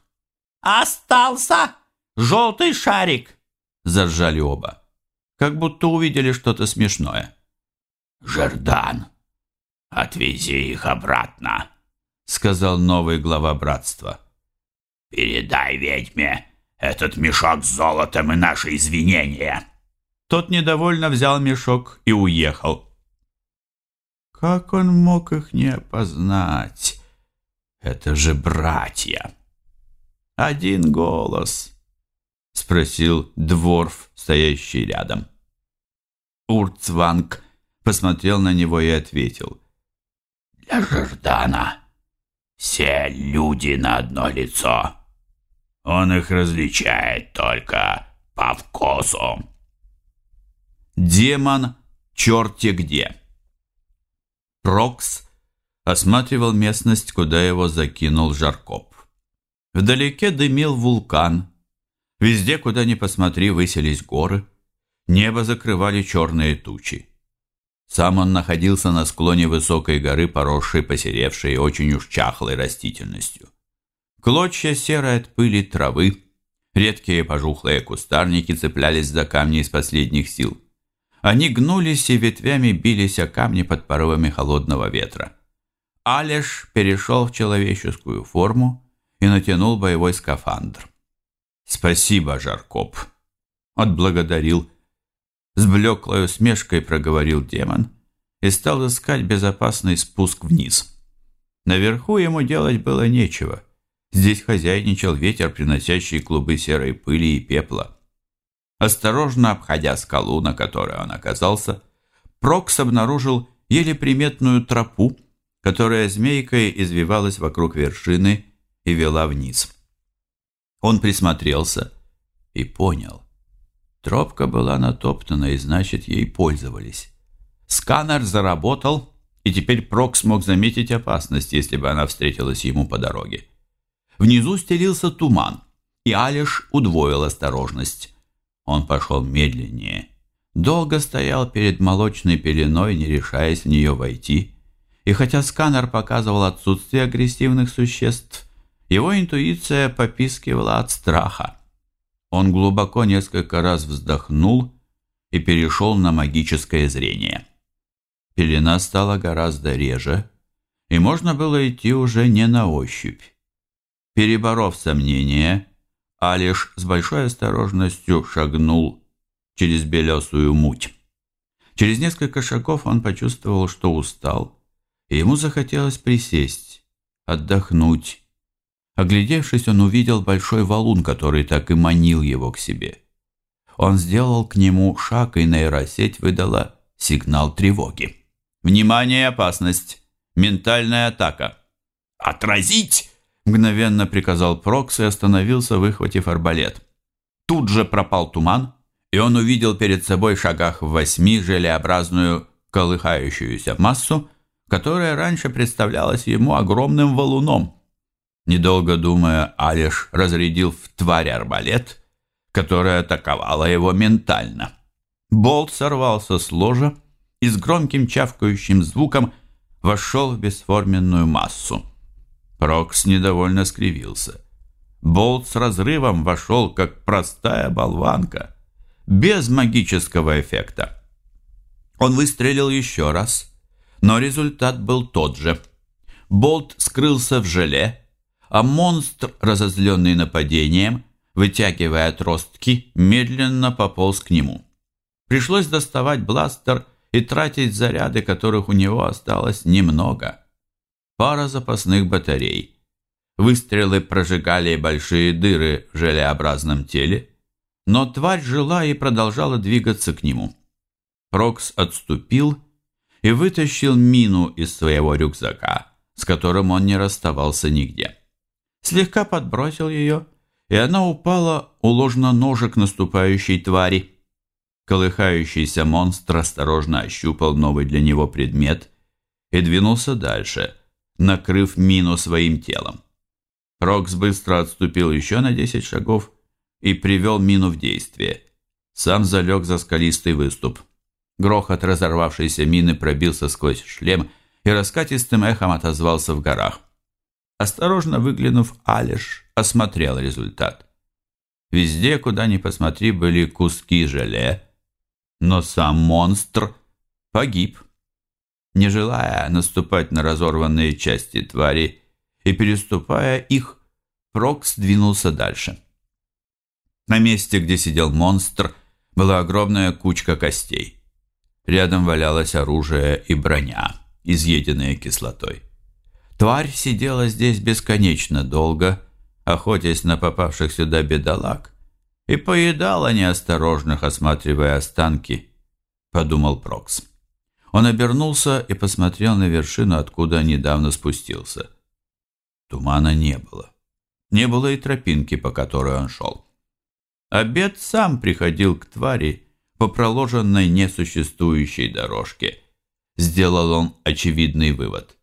«Остался желтый шарик!» — заржали оба как будто увидели что-то смешное. «Жердан, отвези их обратно», — сказал новый глава братства. «Передай ведьме этот мешок с золотом и наши извинения». Тот недовольно взял мешок и уехал. Как он мог их не опознать? Это же братья. Один голос —— спросил дворф, стоящий рядом. Урцванг посмотрел на него и ответил. «Для Жордана все люди на одно лицо. Он их различает только по вкусу». Демон черти где. Прокс осматривал местность, куда его закинул Жаркоп. Вдалеке дымил вулкан, Везде, куда ни посмотри, высились горы. Небо закрывали черные тучи. Сам он находился на склоне высокой горы, поросшей, посеревшей очень уж чахлой растительностью. Клочья серой от пыли травы, редкие пожухлые кустарники цеплялись за камни из последних сил. Они гнулись и ветвями бились о камни под порывами холодного ветра. Алеш перешел в человеческую форму и натянул боевой скафандр. «Спасибо, Жаркоп!» Отблагодарил. С блеклой усмешкой проговорил демон и стал искать безопасный спуск вниз. Наверху ему делать было нечего. Здесь хозяйничал ветер, приносящий клубы серой пыли и пепла. Осторожно обходя скалу, на которой он оказался, Прокс обнаружил еле приметную тропу, которая змейкой извивалась вокруг вершины и вела вниз. Он присмотрелся и понял. Тропка была натоптана, и значит, ей пользовались. Сканер заработал, и теперь Прокс мог заметить опасность, если бы она встретилась ему по дороге. Внизу стелился туман, и Алиш удвоил осторожность. Он пошел медленнее, долго стоял перед молочной пеленой, не решаясь в нее войти, и хотя сканер показывал отсутствие агрессивных существ, его интуиция попискивала от страха. Он глубоко несколько раз вздохнул и перешел на магическое зрение. Пелена стала гораздо реже, и можно было идти уже не на ощупь. Переборов сомнения, Алиш с большой осторожностью шагнул через белесую муть. Через несколько шагов он почувствовал, что устал, и ему захотелось присесть, отдохнуть. Оглядевшись, он увидел большой валун, который так и манил его к себе. Он сделал к нему шаг, и нейросеть выдала сигнал тревоги. «Внимание, опасность! Ментальная атака!» «Отразить!» – мгновенно приказал Прокс и остановился, выхватив арбалет. Тут же пропал туман, и он увидел перед собой в шагах в восьми желеобразную колыхающуюся массу, которая раньше представлялась ему огромным валуном. Недолго думая, Алиш разрядил в тварь арбалет, которая атаковала его ментально. Болт сорвался с ложа и с громким чавкающим звуком вошел в бесформенную массу. Прокс недовольно скривился. Болт с разрывом вошел, как простая болванка, без магического эффекта. Он выстрелил еще раз, но результат был тот же. Болт скрылся в желе, а монстр, разозленный нападением, вытягивая отростки, медленно пополз к нему. Пришлось доставать бластер и тратить заряды, которых у него осталось немного. Пара запасных батарей. Выстрелы прожигали большие дыры в желеобразном теле, но тварь жила и продолжала двигаться к нему. Прокс отступил и вытащил мину из своего рюкзака, с которым он не расставался нигде слегка подбросил ее, и она упала у ложноножек наступающей твари. Колыхающийся монстр осторожно ощупал новый для него предмет и двинулся дальше, накрыв мину своим телом. Рокс быстро отступил еще на десять шагов и привел мину в действие. Сам залег за скалистый выступ. Грохот разорвавшейся мины пробился сквозь шлем и раскатистым эхом отозвался в горах. Осторожно выглянув, Алиш осмотрел результат. Везде, куда ни посмотри, были куски желе, но сам монстр погиб. Не желая наступать на разорванные части твари и переступая их, Прокс двинулся дальше. На месте, где сидел монстр, была огромная кучка костей. Рядом валялось оружие и броня, изъеденные кислотой. Тварь сидела здесь бесконечно долго, охотясь на попавших сюда бедолаг, и поедала неосторожных, осматривая останки, подумал Прокс. Он обернулся и посмотрел на вершину, откуда недавно спустился. Тумана не было. Не было и тропинки, по которой он шел. Обед сам приходил к твари по проложенной несуществующей дорожке. Сделал он очевидный вывод.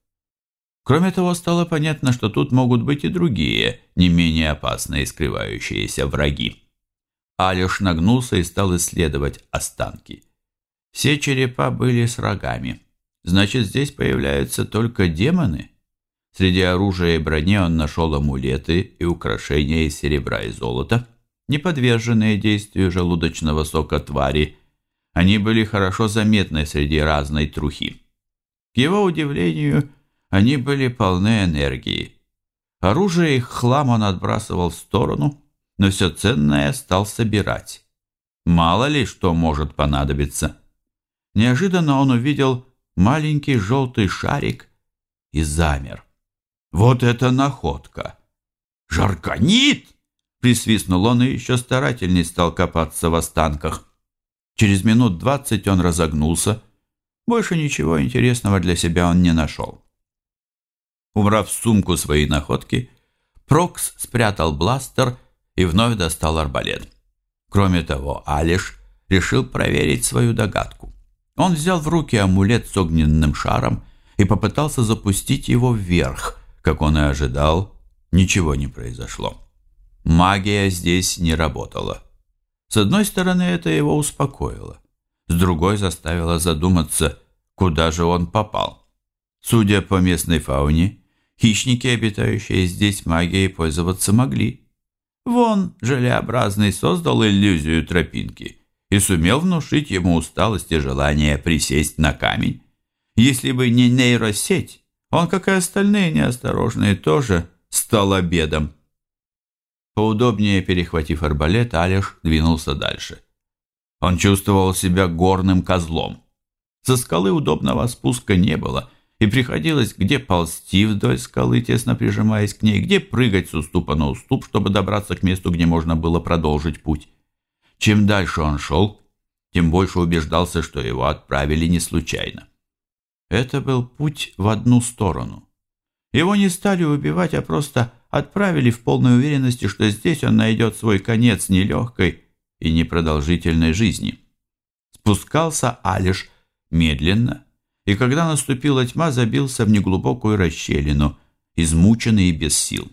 Кроме того, стало понятно, что тут могут быть и другие, не менее опасные скрывающиеся враги. Алеш нагнулся и стал исследовать останки. Все черепа были с рогами. Значит, здесь появляются только демоны? Среди оружия и брони он нашел амулеты и украшения из серебра и золота, не подверженные действию желудочного сока твари. Они были хорошо заметны среди разной трухи. К его удивлению, они были полны энергии. Оружие и хлам он отбрасывал в сторону, но все ценное стал собирать. Мало ли что может понадобиться. Неожиданно он увидел маленький желтый шарик и замер. Вот это находка! Жарканит! Присвистнул он и еще старательней стал копаться в останках. Через минут двадцать он разогнулся. Больше ничего интересного для себя он не нашел. Убрав в сумку свои находки, Прокс спрятал бластер и вновь достал арбалет. Кроме того, Алиш решил проверить свою догадку. Он взял в руки амулет с огненным шаром и попытался запустить его вверх. Как он и ожидал, ничего не произошло. Магия здесь не работала. С одной стороны, это его успокоило. С другой заставило задуматься, куда же он попал. Судя по местной фауне, хищники, обитающие здесь магией, пользоваться могли. Вон, желеобразный создал иллюзию тропинки и сумел внушить ему усталость и желание присесть на камень. Если бы не нейросеть, он, как и остальные неосторожные, тоже стал обедом. Поудобнее перехватив арбалет, Алиш двинулся дальше. Он чувствовал себя горным козлом. Со скалы удобного спуска не было, и приходилось где ползти вдоль скалы, тесно прижимаясь к ней, где прыгать с уступа на уступ, чтобы добраться к месту, где можно было продолжить путь. Чем дальше он шел, тем больше убеждался, что его отправили не случайно. Это был путь в одну сторону. Его не стали убивать, а просто отправили в полной уверенности, что здесь он найдет свой конец нелегкой и непродолжительной жизни. Спускался Алиш медленно, и когда наступила тьма, забился в неглубокую расщелину, измученный и без сил.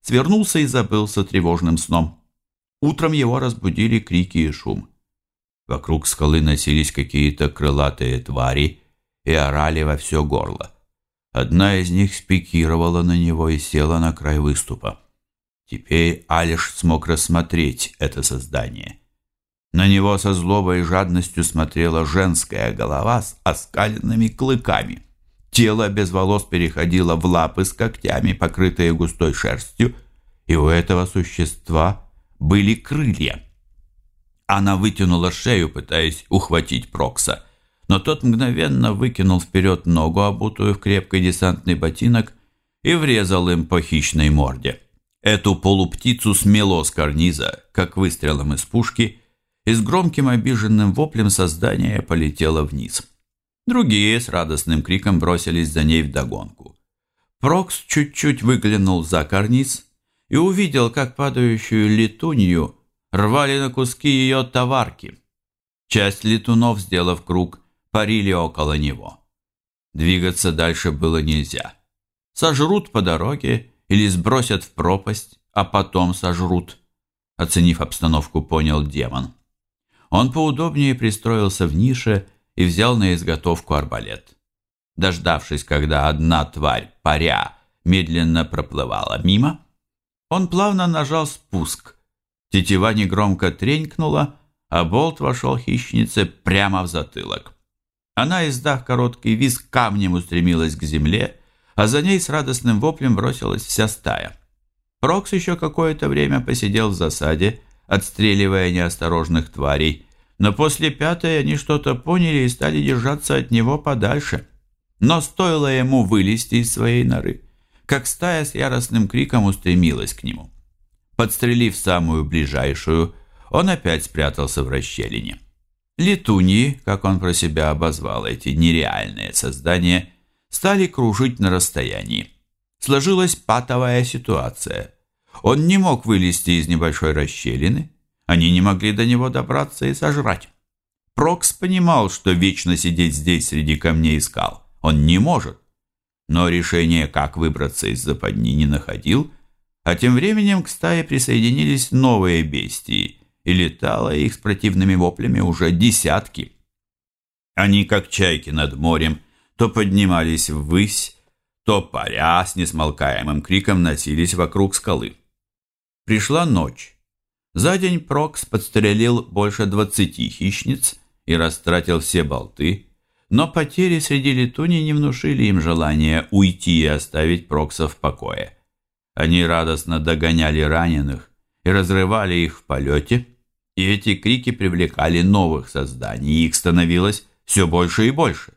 Свернулся и забылся тревожным сном. Утром его разбудили крики и шум. Вокруг скалы носились какие-то крылатые твари и орали во все горло. Одна из них спикировала на него и села на край выступа. Теперь Алиш смог рассмотреть это создание. На него со злобой и жадностью смотрела женская голова с оскаленными клыками. Тело без волос переходило в лапы с когтями, покрытые густой шерстью, и у этого существа были крылья. Она вытянула шею, пытаясь ухватить Прокса – но тот мгновенно выкинул вперед ногу, обутую в крепкий десантный ботинок, и врезал им по хищной морде. Эту полуптицу смело с карниза, как выстрелом из пушки, и с громким обиженным воплем создания полетело вниз. Другие с радостным криком бросились за ней вдогонку. Прокс чуть-чуть выглянул за карниз и увидел, как падающую летунью рвали на куски ее товарки. Часть летунов, сделав круг, парили около него. Двигаться дальше было нельзя. Сожрут по дороге или сбросят в пропасть, а потом сожрут. Оценив обстановку, понял демон. Он поудобнее пристроился в нише и взял на изготовку арбалет. Дождавшись, когда одна тварь, паря, медленно проплывала мимо, он плавно нажал спуск. Тетива негромко тренькнула, а болт вошел хищнице прямо в затылок. Она, издав короткий визг, камнем устремилась к земле, а за ней с радостным воплем бросилась вся стая. Прокс еще какое-то время посидел в засаде, отстреливая неосторожных тварей, но после пятой они что-то поняли и стали держаться от него подальше. Но стоило ему вылезти из своей норы, как стая с яростным криком устремилась к нему. Подстрелив самую ближайшую, он опять спрятался в расщелине. Летуньи, как он про себя обозвал эти нереальные создания, стали кружить на расстоянии. Сложилась патовая ситуация. Он не мог вылезти из небольшой расщелины, они не могли до него добраться и сожрать. Прокс понимал, что вечно сидеть здесь среди камней и скал он не может, но решение, как выбраться из западни, не находил, а тем временем к стае присоединились новые бестии – и летало их с противными воплями уже десятки. Они, как чайки над морем, то поднимались ввысь, то, паря с несмолкаемым криком, носились вокруг скалы. Пришла ночь. За день Прокс подстрелил больше двадцати хищниц и растратил все болты, но потери среди летуней не внушили им желания уйти и оставить Прокса в покое. Они радостно догоняли раненых и разрывали их в полете, и эти крики привлекали новых созданий, их становилось все больше и больше.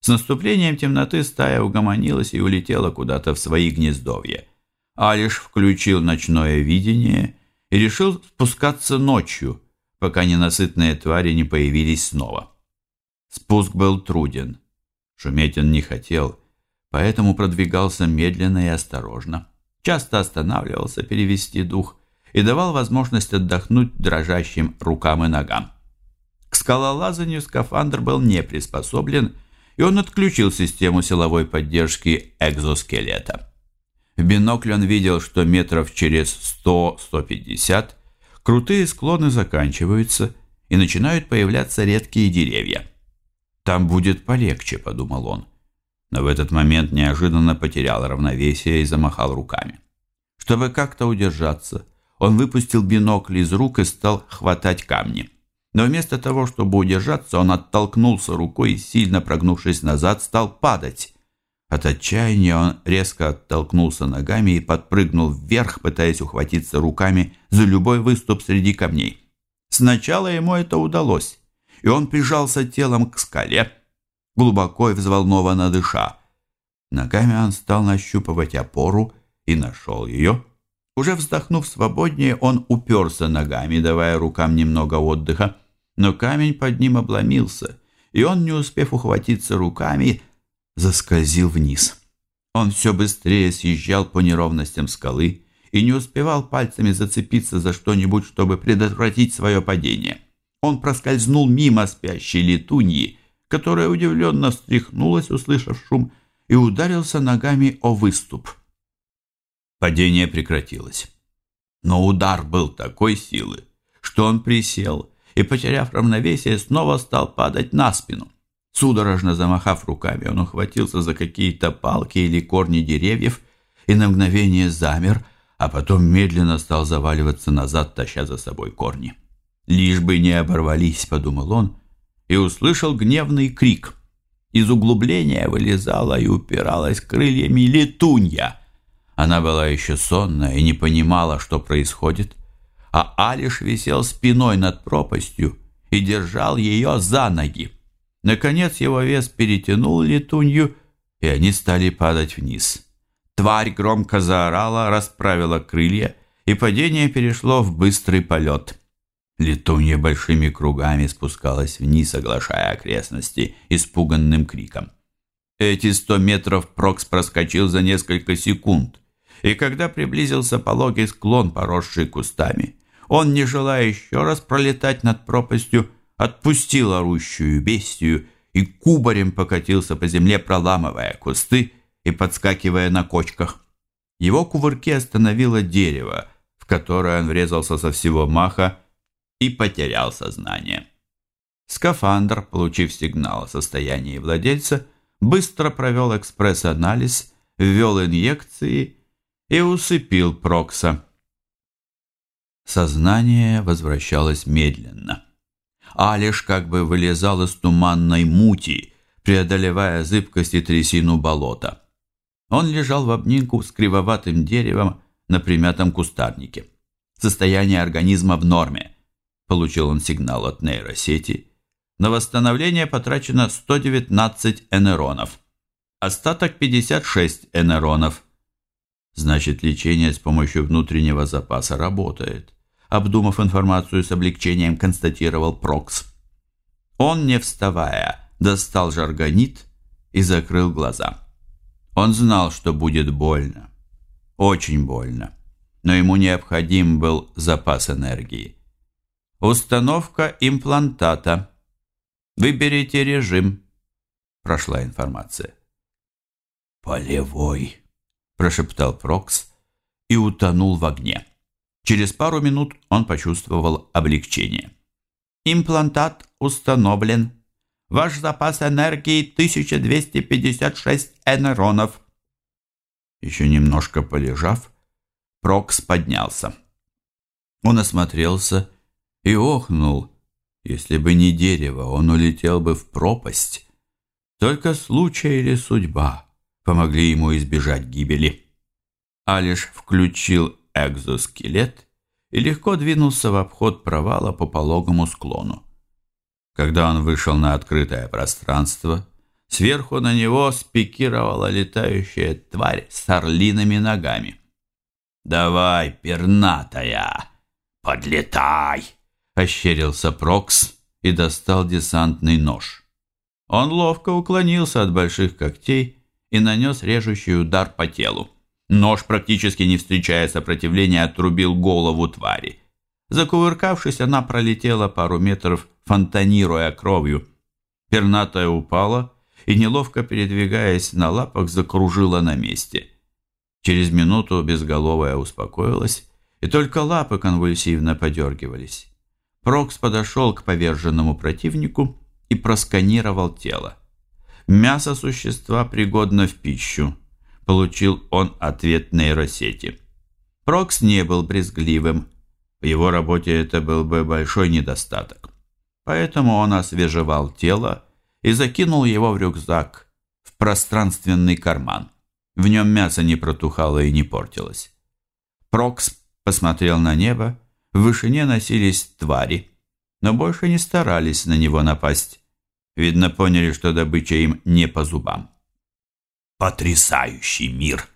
С наступлением темноты стая угомонилась и улетела куда-то в свои гнездовья. Алиш включил ночное видение и решил спускаться ночью, пока ненасытные твари не появились снова. Спуск был труден. Шуметь он не хотел, поэтому продвигался медленно и осторожно. Часто останавливался перевести дух – и давал возможность отдохнуть дрожащим рукам и ногам. К скалолазанию скафандр был не приспособлен, и он отключил систему силовой поддержки экзоскелета. В бинокль он видел, что метров через 100-150 крутые склоны заканчиваются и начинают появляться редкие деревья. «Там будет полегче», — подумал он. Но в этот момент неожиданно потерял равновесие и замахал руками. Чтобы как-то удержаться, он выпустил бинокль из рук и стал хватать камни. Но вместо того, чтобы удержаться, он оттолкнулся рукой и, сильно прогнувшись назад, стал падать. От отчаяния он резко оттолкнулся ногами и подпрыгнул вверх, пытаясь ухватиться руками за любой выступ среди камней. Сначала ему это удалось, и он прижался телом к скале, глубоко и взволнованно дыша. Ногами он стал нащупывать опору и нашел ее. Уже вздохнув свободнее, он уперся ногами, давая рукам немного отдыха, но камень под ним обломился, и он, не успев ухватиться руками, заскользил вниз. Он все быстрее съезжал по неровностям скалы и не успевал пальцами зацепиться за что-нибудь, чтобы предотвратить свое падение. Он проскользнул мимо спящей летуньи, которая удивленно встряхнулась, услышав шум, и ударился ногами о выступ. Падение прекратилось. Но удар был такой силы, что он присел и, потеряв равновесие, снова стал падать на спину. Судорожно замахав руками, он ухватился за какие-то палки или корни деревьев и на мгновение замер, а потом медленно стал заваливаться назад, таща за собой корни. «Лишь бы не оборвались», — подумал он, и услышал гневный крик. Из углубления вылезала и упиралась крыльями летунья — она была еще сонная и не понимала, что происходит, а Алиш висел спиной над пропастью и держал ее за ноги. Наконец его вес перетянул летунью, и они стали падать вниз. Тварь громко заорала, расправила крылья, и падение перешло в быстрый полет. Летунья большими кругами спускалась вниз, оглашая окрестности испуганным криком. Эти сто метров Прокс проскочил за несколько секунд и когда приблизился пологий склон, поросший кустами, он, не желая еще раз пролетать над пропастью, отпустил орущую бестию и кубарем покатился по земле, проламывая кусты и подскакивая на кочках. Его кувырки остановило дерево, в которое он врезался со всего маха и потерял сознание. Скафандр, получив сигнал о состоянии владельца, быстро провел экспресс-анализ, ввел инъекции и усыпил Прокса. Сознание возвращалось медленно. Алиш как бы вылезал из туманной мути, преодолевая зыбкость и трясину болота. Он лежал в обнимку с кривоватым деревом на примятом кустарнике. Состояние организма в норме. Получил он сигнал от нейросети. На восстановление потрачено 119 энеронов. Остаток 56 энеронов. Значит, лечение с помощью внутреннего запаса работает. Обдумав информацию с облегчением, констатировал Прокс. Он, не вставая, достал жаргонит и закрыл глаза. Он знал, что будет больно. Очень больно. Но ему необходим был запас энергии. Установка имплантата. Выберите режим. Прошла информация. Полевой прошептал Прокс и утонул в огне. Через пару минут он почувствовал облегчение. «Имплантат установлен. Ваш запас энергии 1256 энеронов». Еще немножко полежав, Прокс поднялся. Он осмотрелся и охнул. Если бы не дерево, он улетел бы в пропасть. Только случай или судьба помогли ему избежать гибели. Алиш включил экзоскелет и легко двинулся в обход провала по пологому склону. Когда он вышел на открытое пространство, сверху на него спикировала летающая тварь с орлиными ногами. «Давай, пернатая, подлетай!» — ощерился Прокс и достал десантный нож. Он ловко уклонился от больших когтей и нанес режущий удар по телу. Нож, практически не встречая сопротивления, отрубил голову твари. Закувыркавшись, она пролетела пару метров, фонтанируя кровью. Пернатая упала и, неловко передвигаясь на лапах, закружила на месте. Через минуту безголовая успокоилась, и только лапы конвульсивно подергивались. Прокс подошел к поверженному противнику и просканировал тело. Мясо существа пригодно в пищу. Получил он ответ нейросети. Прокс не был брезгливым. В его работе это был бы большой недостаток. Поэтому он освежевал тело и закинул его в рюкзак, в пространственный карман. В нем мясо не протухало и не портилось. Прокс посмотрел на небо, в вышине носились твари, но больше не старались на него напасть. Видно, поняли, что добыча им не по зубам. Потрясающий мир!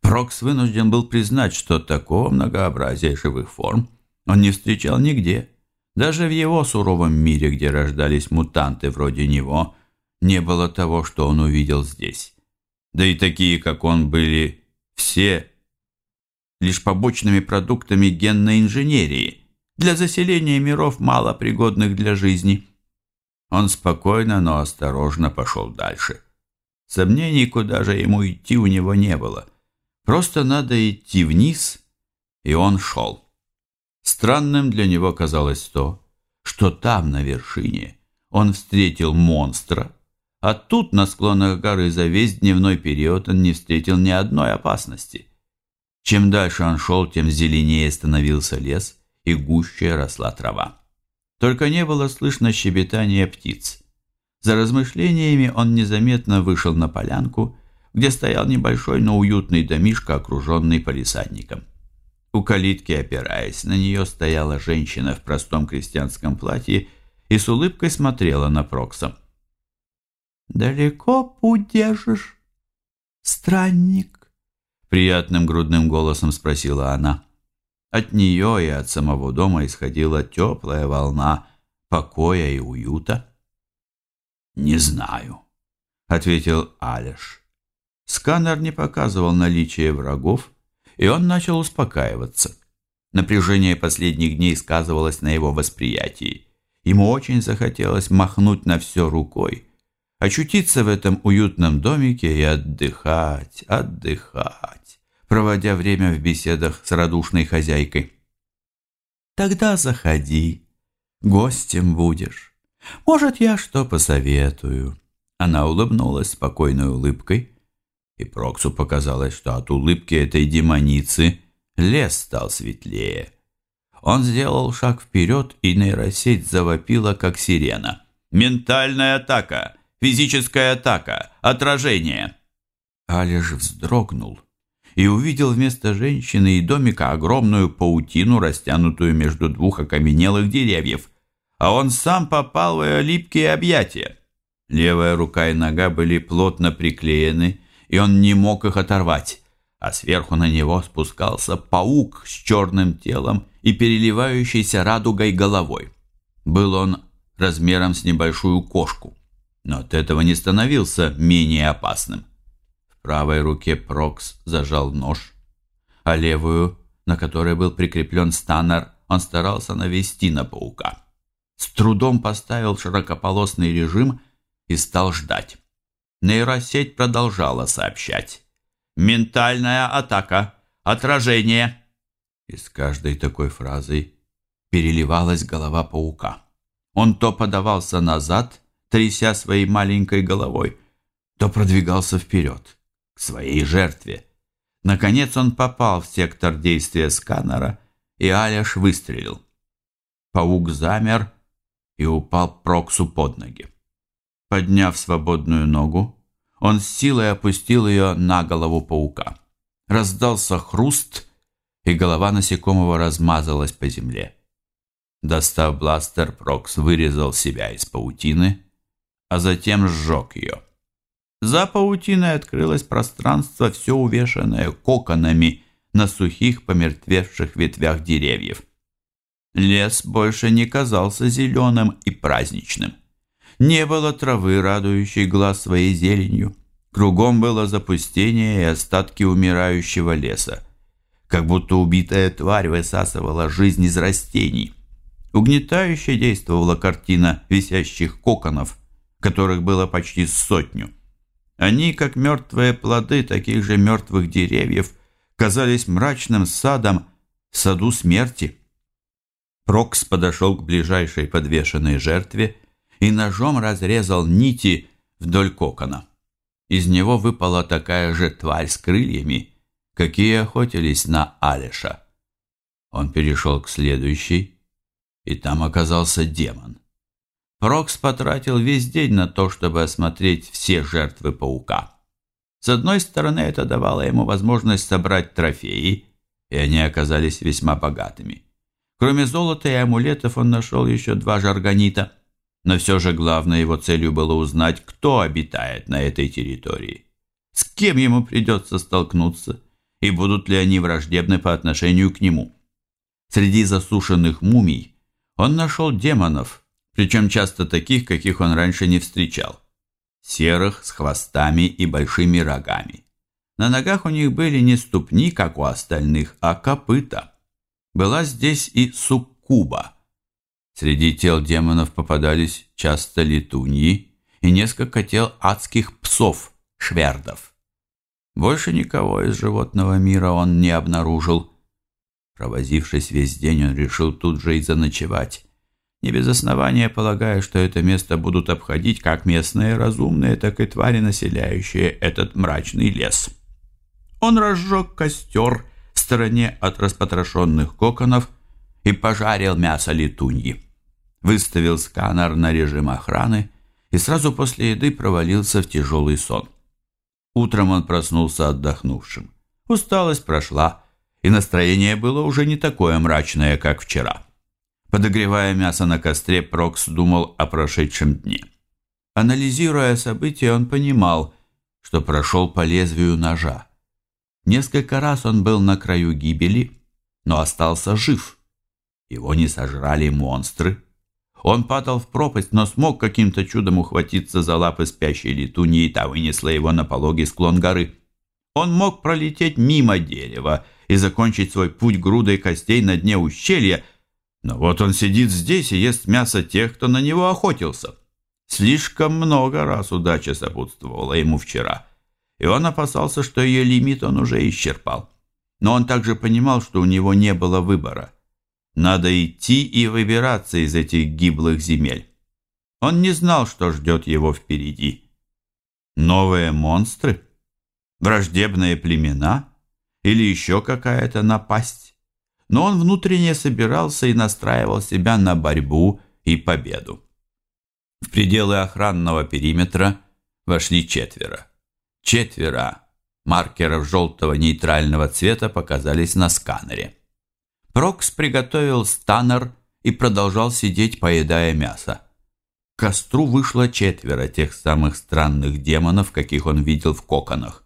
Прокс вынужден был признать, что такого многообразия живых форм он не встречал нигде. Даже в его суровом мире, где рождались мутанты вроде него, не было того, что он увидел здесь. Да и такие, как он, были все лишь побочными продуктами генной инженерии, для заселения миров, мало пригодных для жизни. Он спокойно, но осторожно пошел дальше. Сомнений, куда же ему идти, у него не было. Просто надо идти вниз, и он шел. Странным для него казалось то, что там, на вершине, он встретил монстра, а тут, на склонах горы, за весь дневной период он не встретил ни одной опасности. Чем дальше он шел, тем зеленее становился лес, и гуще росла трава. Только не было слышно щебетания птиц. За размышлениями он незаметно вышел на полянку, где стоял небольшой, но уютный домишко, окруженный палисадником. У калитки, опираясь на нее, стояла женщина в простом крестьянском платье и с улыбкой смотрела на Прокса. «Далеко путь держишь, странник?» Приятным грудным голосом спросила она. От нее и от самого дома исходила теплая волна покоя и уюта. «Не знаю», — ответил Алеш. Сканер не показывал наличие врагов, и он начал успокаиваться. Напряжение последних дней сказывалось на его восприятии. Ему очень захотелось махнуть на все рукой, очутиться в этом уютном домике и отдыхать, отдыхать, проводя время в беседах с радушной хозяйкой. «Тогда заходи, гостем будешь. Может, я что посоветую?» Она улыбнулась спокойной улыбкой, и Проксу показалось, что от улыбки этой демоницы лес стал светлее. Он сделал шаг вперед, и нейросеть завопила, как сирена. «Ментальная атака! Физическая атака! Отражение!» Алиш вздрогнул и увидел вместо женщины и домика огромную паутину, растянутую между двух окаменелых деревьев, а он сам попал в ее липкие объятия. Левая рука и нога были плотно приклеены, и он не мог их оторвать, а сверху на него спускался паук с черным телом и переливающейся радугой головой. Был он размером с небольшую кошку, но от этого не становился менее опасным. Правой руке Прокс зажал нож, а левую, на которой был прикреплен станнер, он старался навести на паука. С трудом поставил широкополосный режим и стал ждать. Нейросеть продолжала сообщать. «Ментальная атака! Отражение!» И с каждой такой фразой переливалась голова паука. Он то подавался назад, тряся своей маленькой головой, то продвигался вперед, своей жертве. Наконец он попал в сектор действия сканера, и Аляш выстрелил. Паук замер и упал Проксу под ноги. Подняв свободную ногу, он с силой опустил ее на голову паука. Раздался хруст, и голова насекомого размазалась по земле. Достав бластер, Прокс вырезал себя из паутины, а затем сжег ее. За паутиной открылось пространство, все увешанное коконами на сухих помертвевших ветвях деревьев. Лес больше не казался зеленым и праздничным. Не было травы, радующей глаз своей зеленью. Кругом было запустение и остатки умирающего леса. Как будто убитая тварь высасывала жизнь из растений. Угнетающе действовала картина висящих коконов, которых было почти сотню. Они, как мертвые плоды таких же мертвых деревьев, казались мрачным садом саду смерти. Прокс подошел к ближайшей подвешенной жертве и ножом разрезал нити вдоль кокона. Из него выпала такая же тварь с крыльями, какие охотились на Алиша. Он перешел к следующей, и там оказался демон. Прокс потратил весь день на то, чтобы осмотреть все жертвы паука. С одной стороны, это давало ему возможность собрать трофеи, и они оказались весьма богатыми. Кроме золота и амулетов он нашел еще два жаргонита, но все же главной его целью было узнать, кто обитает на этой территории, с кем ему придется столкнуться, и будут ли они враждебны по отношению к нему. Среди засушенных мумий он нашел демонов, причем часто таких, каких он раньше не встречал. Серых, с хвостами и большими рогами. На ногах у них были не ступни, как у остальных, а копыта. Была здесь и суккуба. Среди тел демонов попадались часто летуньи и несколько тел адских псов, швердов. Больше никого из животного мира он не обнаружил. Провозившись весь день, он решил тут же и заночевать. Не без основания полагая, что это место будут обходить как местные разумные, так и твари, населяющие этот мрачный лес. Он разжег костер в стороне от распотрошенных коконов и пожарил мясо летуньи. Выставил сканер на режим охраны и сразу после еды провалился в тяжелый сон. Утром он проснулся отдохнувшим. Усталость прошла, и настроение было уже не такое мрачное, как вчера. Подогревая мясо на костре, Прокс думал о прошедшем дне. Анализируя события, он понимал, что прошел по лезвию ножа. Несколько раз он был на краю гибели, но остался жив. Его не сожрали монстры. Он падал в пропасть, но смог каким-то чудом ухватиться за лапы спящей летуньи, и та вынесла его на пологий склон горы. Он мог пролететь мимо дерева и закончить свой путь грудой костей на дне ущелья, но вот он сидит здесь и ест мясо тех, кто на него охотился. Слишком много раз удача сопутствовала ему вчера, и он опасался, что ее лимит он уже исчерпал. Но он также понимал, что у него не было выбора. Надо идти и выбираться из этих гиблых земель. Он не знал, что ждет его впереди. Новые монстры? Враждебные племена? Или еще какая-то напасть? Но он внутренне собирался и настраивал себя на борьбу и победу. В пределы охранного периметра вошли четверо. Четверо маркеров желтого нейтрального цвета показались на сканере. Прокс приготовил станнер и продолжал сидеть, поедая мясо. К костру вышло четверо тех самых странных демонов, каких он видел в коконах.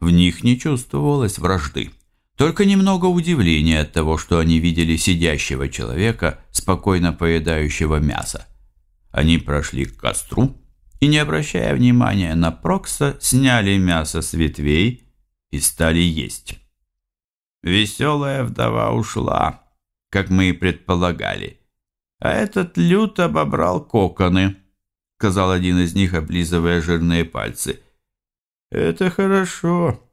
В них не чувствовалось вражды. Только немного удивления от того, что они видели сидящего человека, спокойно поедающего мясо. Они прошли к костру и, не обращая внимания на Прокса, сняли мясо с ветвей и стали есть. Веселая вдова ушла, как мы и предполагали. А этот лют обобрал коконы, сказал один из них, облизывая жирные пальцы. Это хорошо.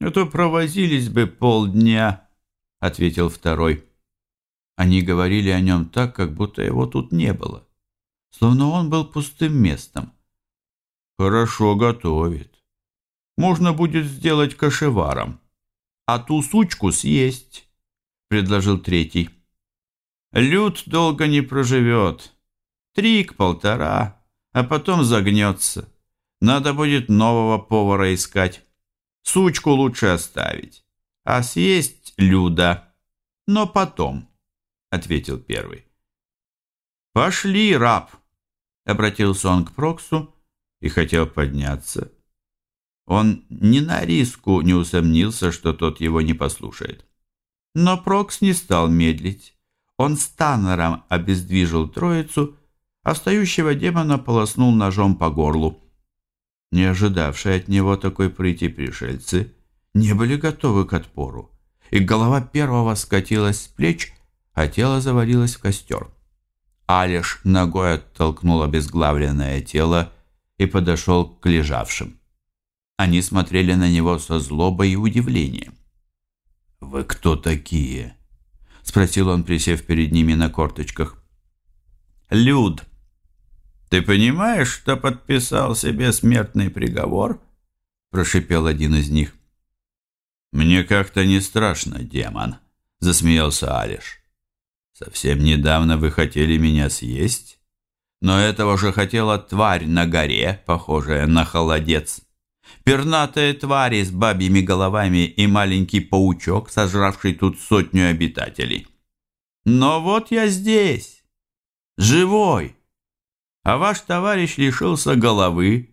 «А то провозились бы полдня», — ответил второй. Они говорили о нем так, как будто его тут не было, словно он был пустым местом. «Хорошо готовит. Можно будет сделать кашеваром, а ту сучку съесть», — предложил третий. «Люд долго не проживет. Трик-полтора, а потом загнется. Надо будет нового повара искать». Сучку лучше оставить, а съесть Люда. Но потом, — ответил первый. «Пошли, раб!» — обратился он к Проксу и хотел подняться. Он ни на риску не усомнился, что тот его не послушает. Но Прокс не стал медлить. Он станнером обездвижил троицу, а встающего демона полоснул ножом по горлу. Не ожидавшие от него такой прыти пришельцы не были готовы к отпору, и голова первого скатилась с плеч, а тело завалилось в костер. Алиш ногой оттолкнул обезглавленное тело и подошел к лежавшим. Они смотрели на него со злобой и удивлением. «Вы кто такие?» — спросил он, присев перед ними на корточках. «Люд, ты понимаешь, что подписал себе смертный приговор?» — прошипел один из них. «Мне как-то не страшно, демон», — засмеялся Алиш. «Совсем недавно вы хотели меня съесть, но этого же хотела тварь на горе, похожая на холодец. Пернатые твари с бабьими головами и маленький паучок, сожравший тут сотню обитателей. Но вот я здесь, живой, а ваш товарищ лишился головы.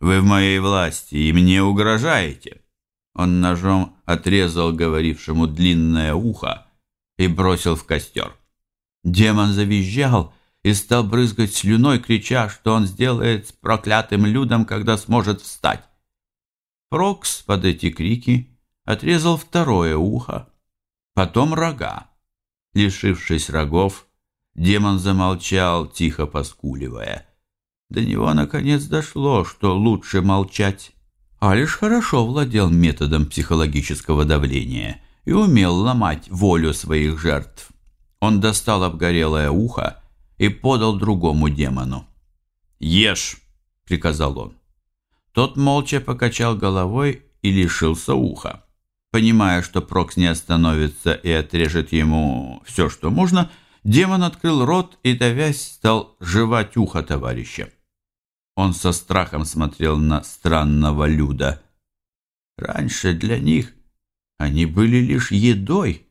Вы в моей власти и мне угрожаете». Он ножом отрезал говорившему длинное ухо и бросил в костер. Демон завизжал и стал брызгать слюной, крича, что он сделает с проклятым людом, когда сможет встать. Прокс под эти крики отрезал второе ухо, потом рога. Лишившись рогов, демон замолчал, тихо поскуливая. До него наконец дошло, что лучше молчать. А лишь хорошо владел методом психологического давления и умел ломать волю своих жертв. Он достал обгорелое ухо и подал другому демону. «Ешь!» — приказал он. Тот молча покачал головой и лишился уха. Понимая, что Прокс не остановится и отрежет ему все, что можно, демон открыл рот и, давясь, стал жевать ухо товарища. Он со страхом смотрел на странного люда. Раньше для них они были лишь едой.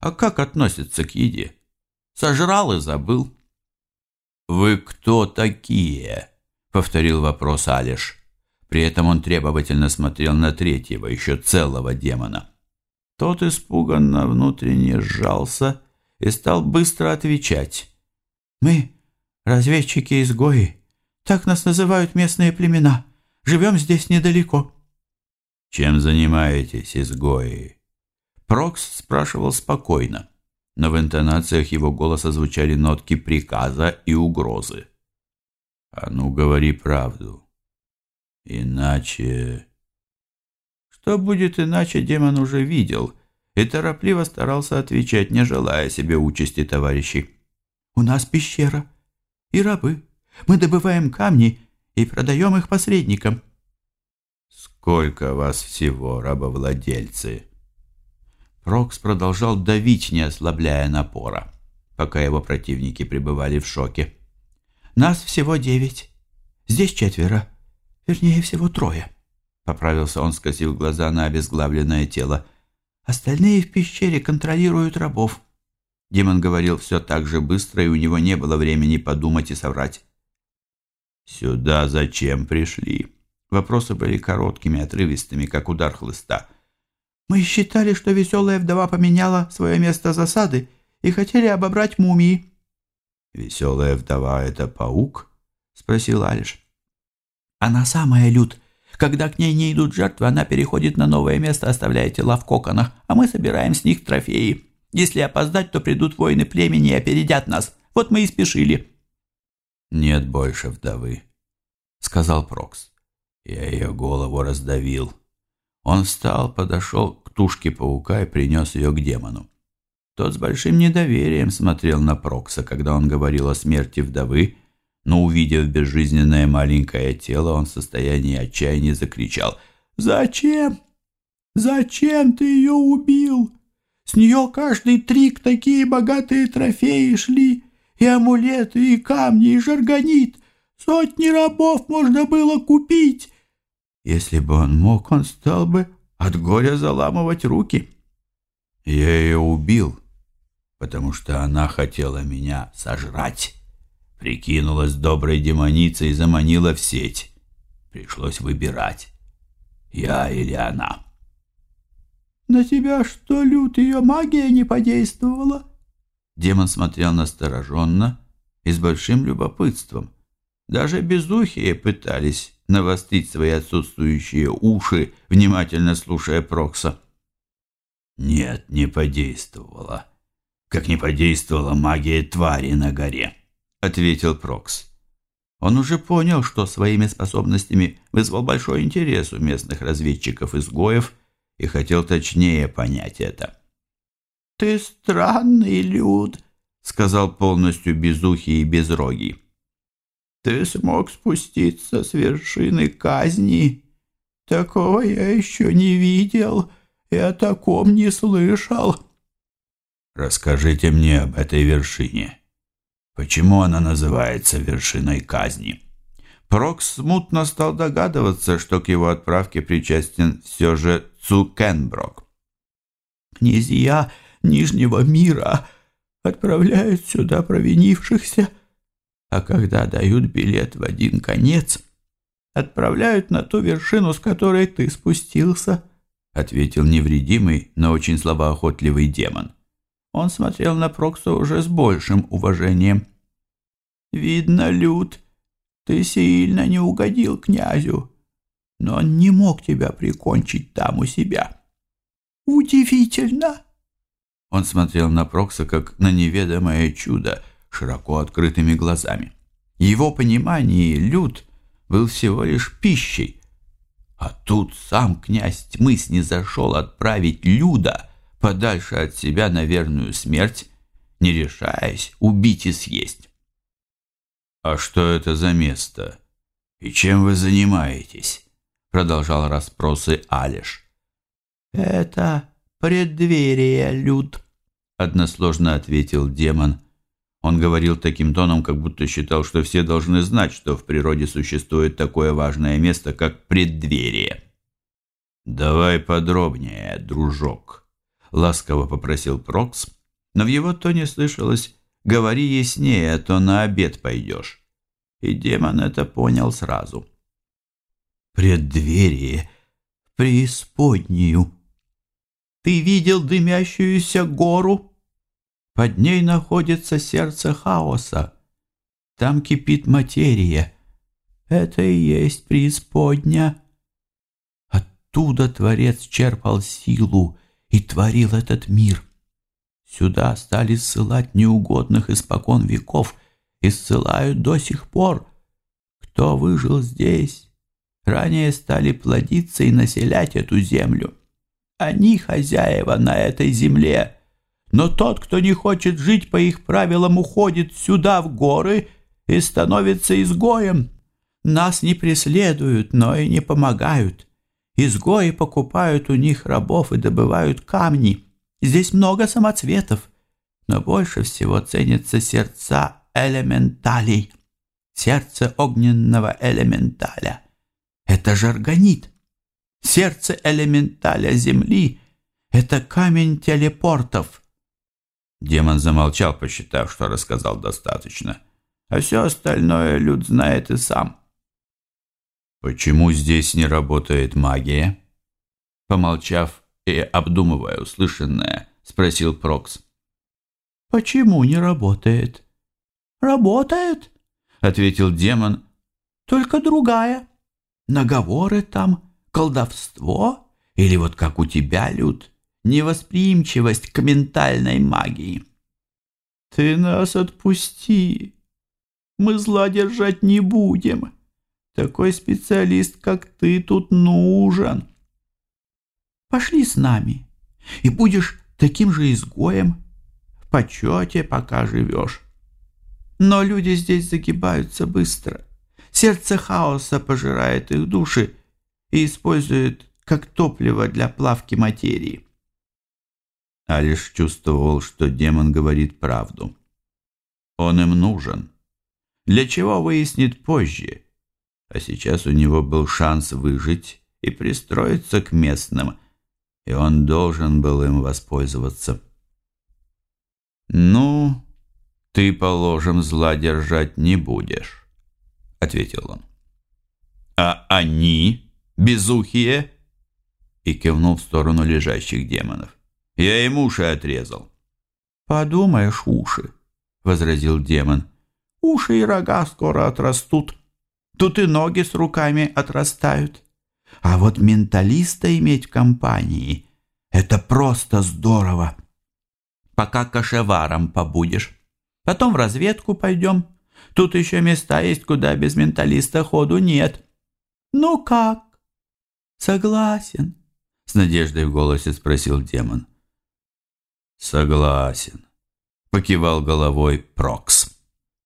А как относятся к еде? Сожрал и забыл. «Вы кто такие?» — повторил вопрос Алиш. При этом он требовательно смотрел на третьего, еще целого демона. Тот испуганно внутренне сжался и стал быстро отвечать. «Мы разведчики-изгои. Так нас называют местные племена. Живем здесь недалеко». «Чем занимаетесь, изгои?» Прокс спрашивал спокойно, но в интонациях его голоса звучали нотки приказа и угрозы. «А ну, говори правду. Иначе...» Что будет иначе, демон уже видел и торопливо старался отвечать, не желая себе участи товарищей. «У нас пещера и рабы. Мы добываем камни и продаем их посредникам». «Сколько вас всего, рабовладельцы?» Прокс продолжал давить, не ослабляя напора, пока его противники пребывали в шоке. «Нас всего девять. Здесь четверо. Вернее, всего трое», — поправился он, скосив глаза на обезглавленное тело. «Остальные в пещере контролируют рабов». Демон говорил все так же быстро, и у него не было времени подумать и соврать. «Сюда зачем пришли?» Вопросы были короткими, отрывистыми, как удар хлыста. «Мы считали, что веселая вдова поменяла свое место засады и хотели обобрать мумии». «Веселая вдова — это паук?» — спросил Алиш. «Она самая, Люд. Когда к ней не идут жертвы, она переходит на новое место, оставляя тела в коконах, а мы собираем с них трофеи. Если опоздать, то придут воины племени и опередят нас. Вот мы и спешили». «Нет больше вдовы», — сказал Прокс. «Я ее голову раздавил». Он встал, подошел к тушке паука и принес ее к демону. Тот с большим недоверием смотрел на Прокса, когда он говорил о смерти вдовы, но, увидев безжизненное маленькое тело, он в состоянии отчаяния закричал «Зачем? Зачем ты ее убил? С нее каждый трик такие богатые трофеи шли!» и амулеты, и камни, и жаргонит. Сотни рабов можно было купить. Если бы он мог, он стал бы от горя заламывать руки. Я ее убил, потому что она хотела меня сожрать. Прикинулась доброй демоницей и заманила в сеть. Пришлось выбирать, я или она. На тебя что, Лют, ее магия не подействовала? Демон смотрел настороженно и с большим любопытством. Даже безухие пытались навострить свои отсутствующие уши, внимательно слушая Прокса. «Нет, не подействовало. как не подействовала магия твари на горе», — ответил Прокс. Он уже понял, что своими способностями вызвал большой интерес у местных разведчиков-изгоев и хотел точнее понять это. «Ты странный люд», — сказал полностью безухий и безрогий. «Ты смог спуститься с вершины казни. Такого я еще не видел и о таком не слышал». «Расскажите мне об этой вершине. Почему она называется вершиной казни?» Прокс смутно стал догадываться, что к его отправке причастен все же Цукенброк. «Князья Нижнего мира отправляют сюда провинившихся, а когда дают билет в один конец, отправляют на ту вершину, с которой ты спустился», — ответил невредимый, но очень слабоохотливый демон. Он смотрел на Прокса уже с большим уважением. «Видно, Люд, ты сильно не угодил князю, но он не мог тебя прикончить там у себя. Удивительно!» Он смотрел на Прокса, как на неведомое чудо, широко открытыми глазами. Его понимание Люд был всего лишь пищей. А тут сам князь тьмы снизошел отправить Люда — подальше от себя на верную смерть, не решаясь убить и съесть. «А что это за место? И чем вы занимаетесь?» Продолжал расспросы Алиш. «Это преддверие, Люд», — односложно ответил демон. Он говорил таким тоном, как будто считал, что все должны знать, что в природе существует такое важное место, как преддверие. «Давай подробнее, дружок», — ласково попросил Прокс, но в его тоне слышалось «Говори яснее, а то на обед пойдешь». И демон это понял сразу. «Преддверие, преисподнюю. Ты видел дымящуюся гору? Под ней находится сердце хаоса. Там кипит материя. Это и есть преисподня. Оттуда Творец черпал силу, и творил этот мир. Сюда стали ссылать неугодных испокон веков и ссылают до сих пор. Кто выжил здесь, ранее стали плодиться и населять эту землю. Они хозяева на этой земле, но тот, кто не хочет жить по их правилам, уходит сюда, в горы, и становится изгоем. Нас не преследуют, но и не помогают. Изгои покупают у них рабов и добывают камни. Здесь много самоцветов, но больше всего ценятся сердца элементалей. Сердце огненного элементаля — это жаргонит. Сердце элементаля Земли — это камень телепортов. Демон замолчал, посчитав, что рассказал достаточно, а все остальное Люд знает и сам. «Почему здесь не работает магия?» Помолчав и обдумывая услышанное, спросил Прокс. «Почему не работает?» «Работает», — ответил демон, — «только другая. Наговоры там, колдовство или вот как у тебя, Люд, невосприимчивость к ментальной магии». «Ты нас отпусти, мы зла держать не будем», такой специалист, как ты, тут нужен. Пошли с нами, и будешь таким же изгоем. В почете, пока живешь. Но люди здесь загибаются быстро. Сердце хаоса пожирает их души и использует как топливо для плавки материи. Алиш чувствовал, что демон говорит правду. Он им нужен. Для чего выяснит позже? а сейчас у него был шанс выжить и пристроиться к местным, и он должен был им воспользоваться. «Ну, ты, положим, зла держать не будешь», — ответил он. «А они, безухие?» И кивнул в сторону лежащих демонов. «Я им уши отрезал». «Подумаешь, уши», — возразил демон. «Уши и рога скоро отрастут». Тут и ноги с руками отрастают. А вот менталиста иметь в компании — это просто здорово. пока кошеваром побудешь. Потом в разведку пойдем. Тут еще места есть, куда без менталиста ходу нет. Ну как? Согласен? С надеждой в голосе спросил демон. Согласен, покивал головой Прокс.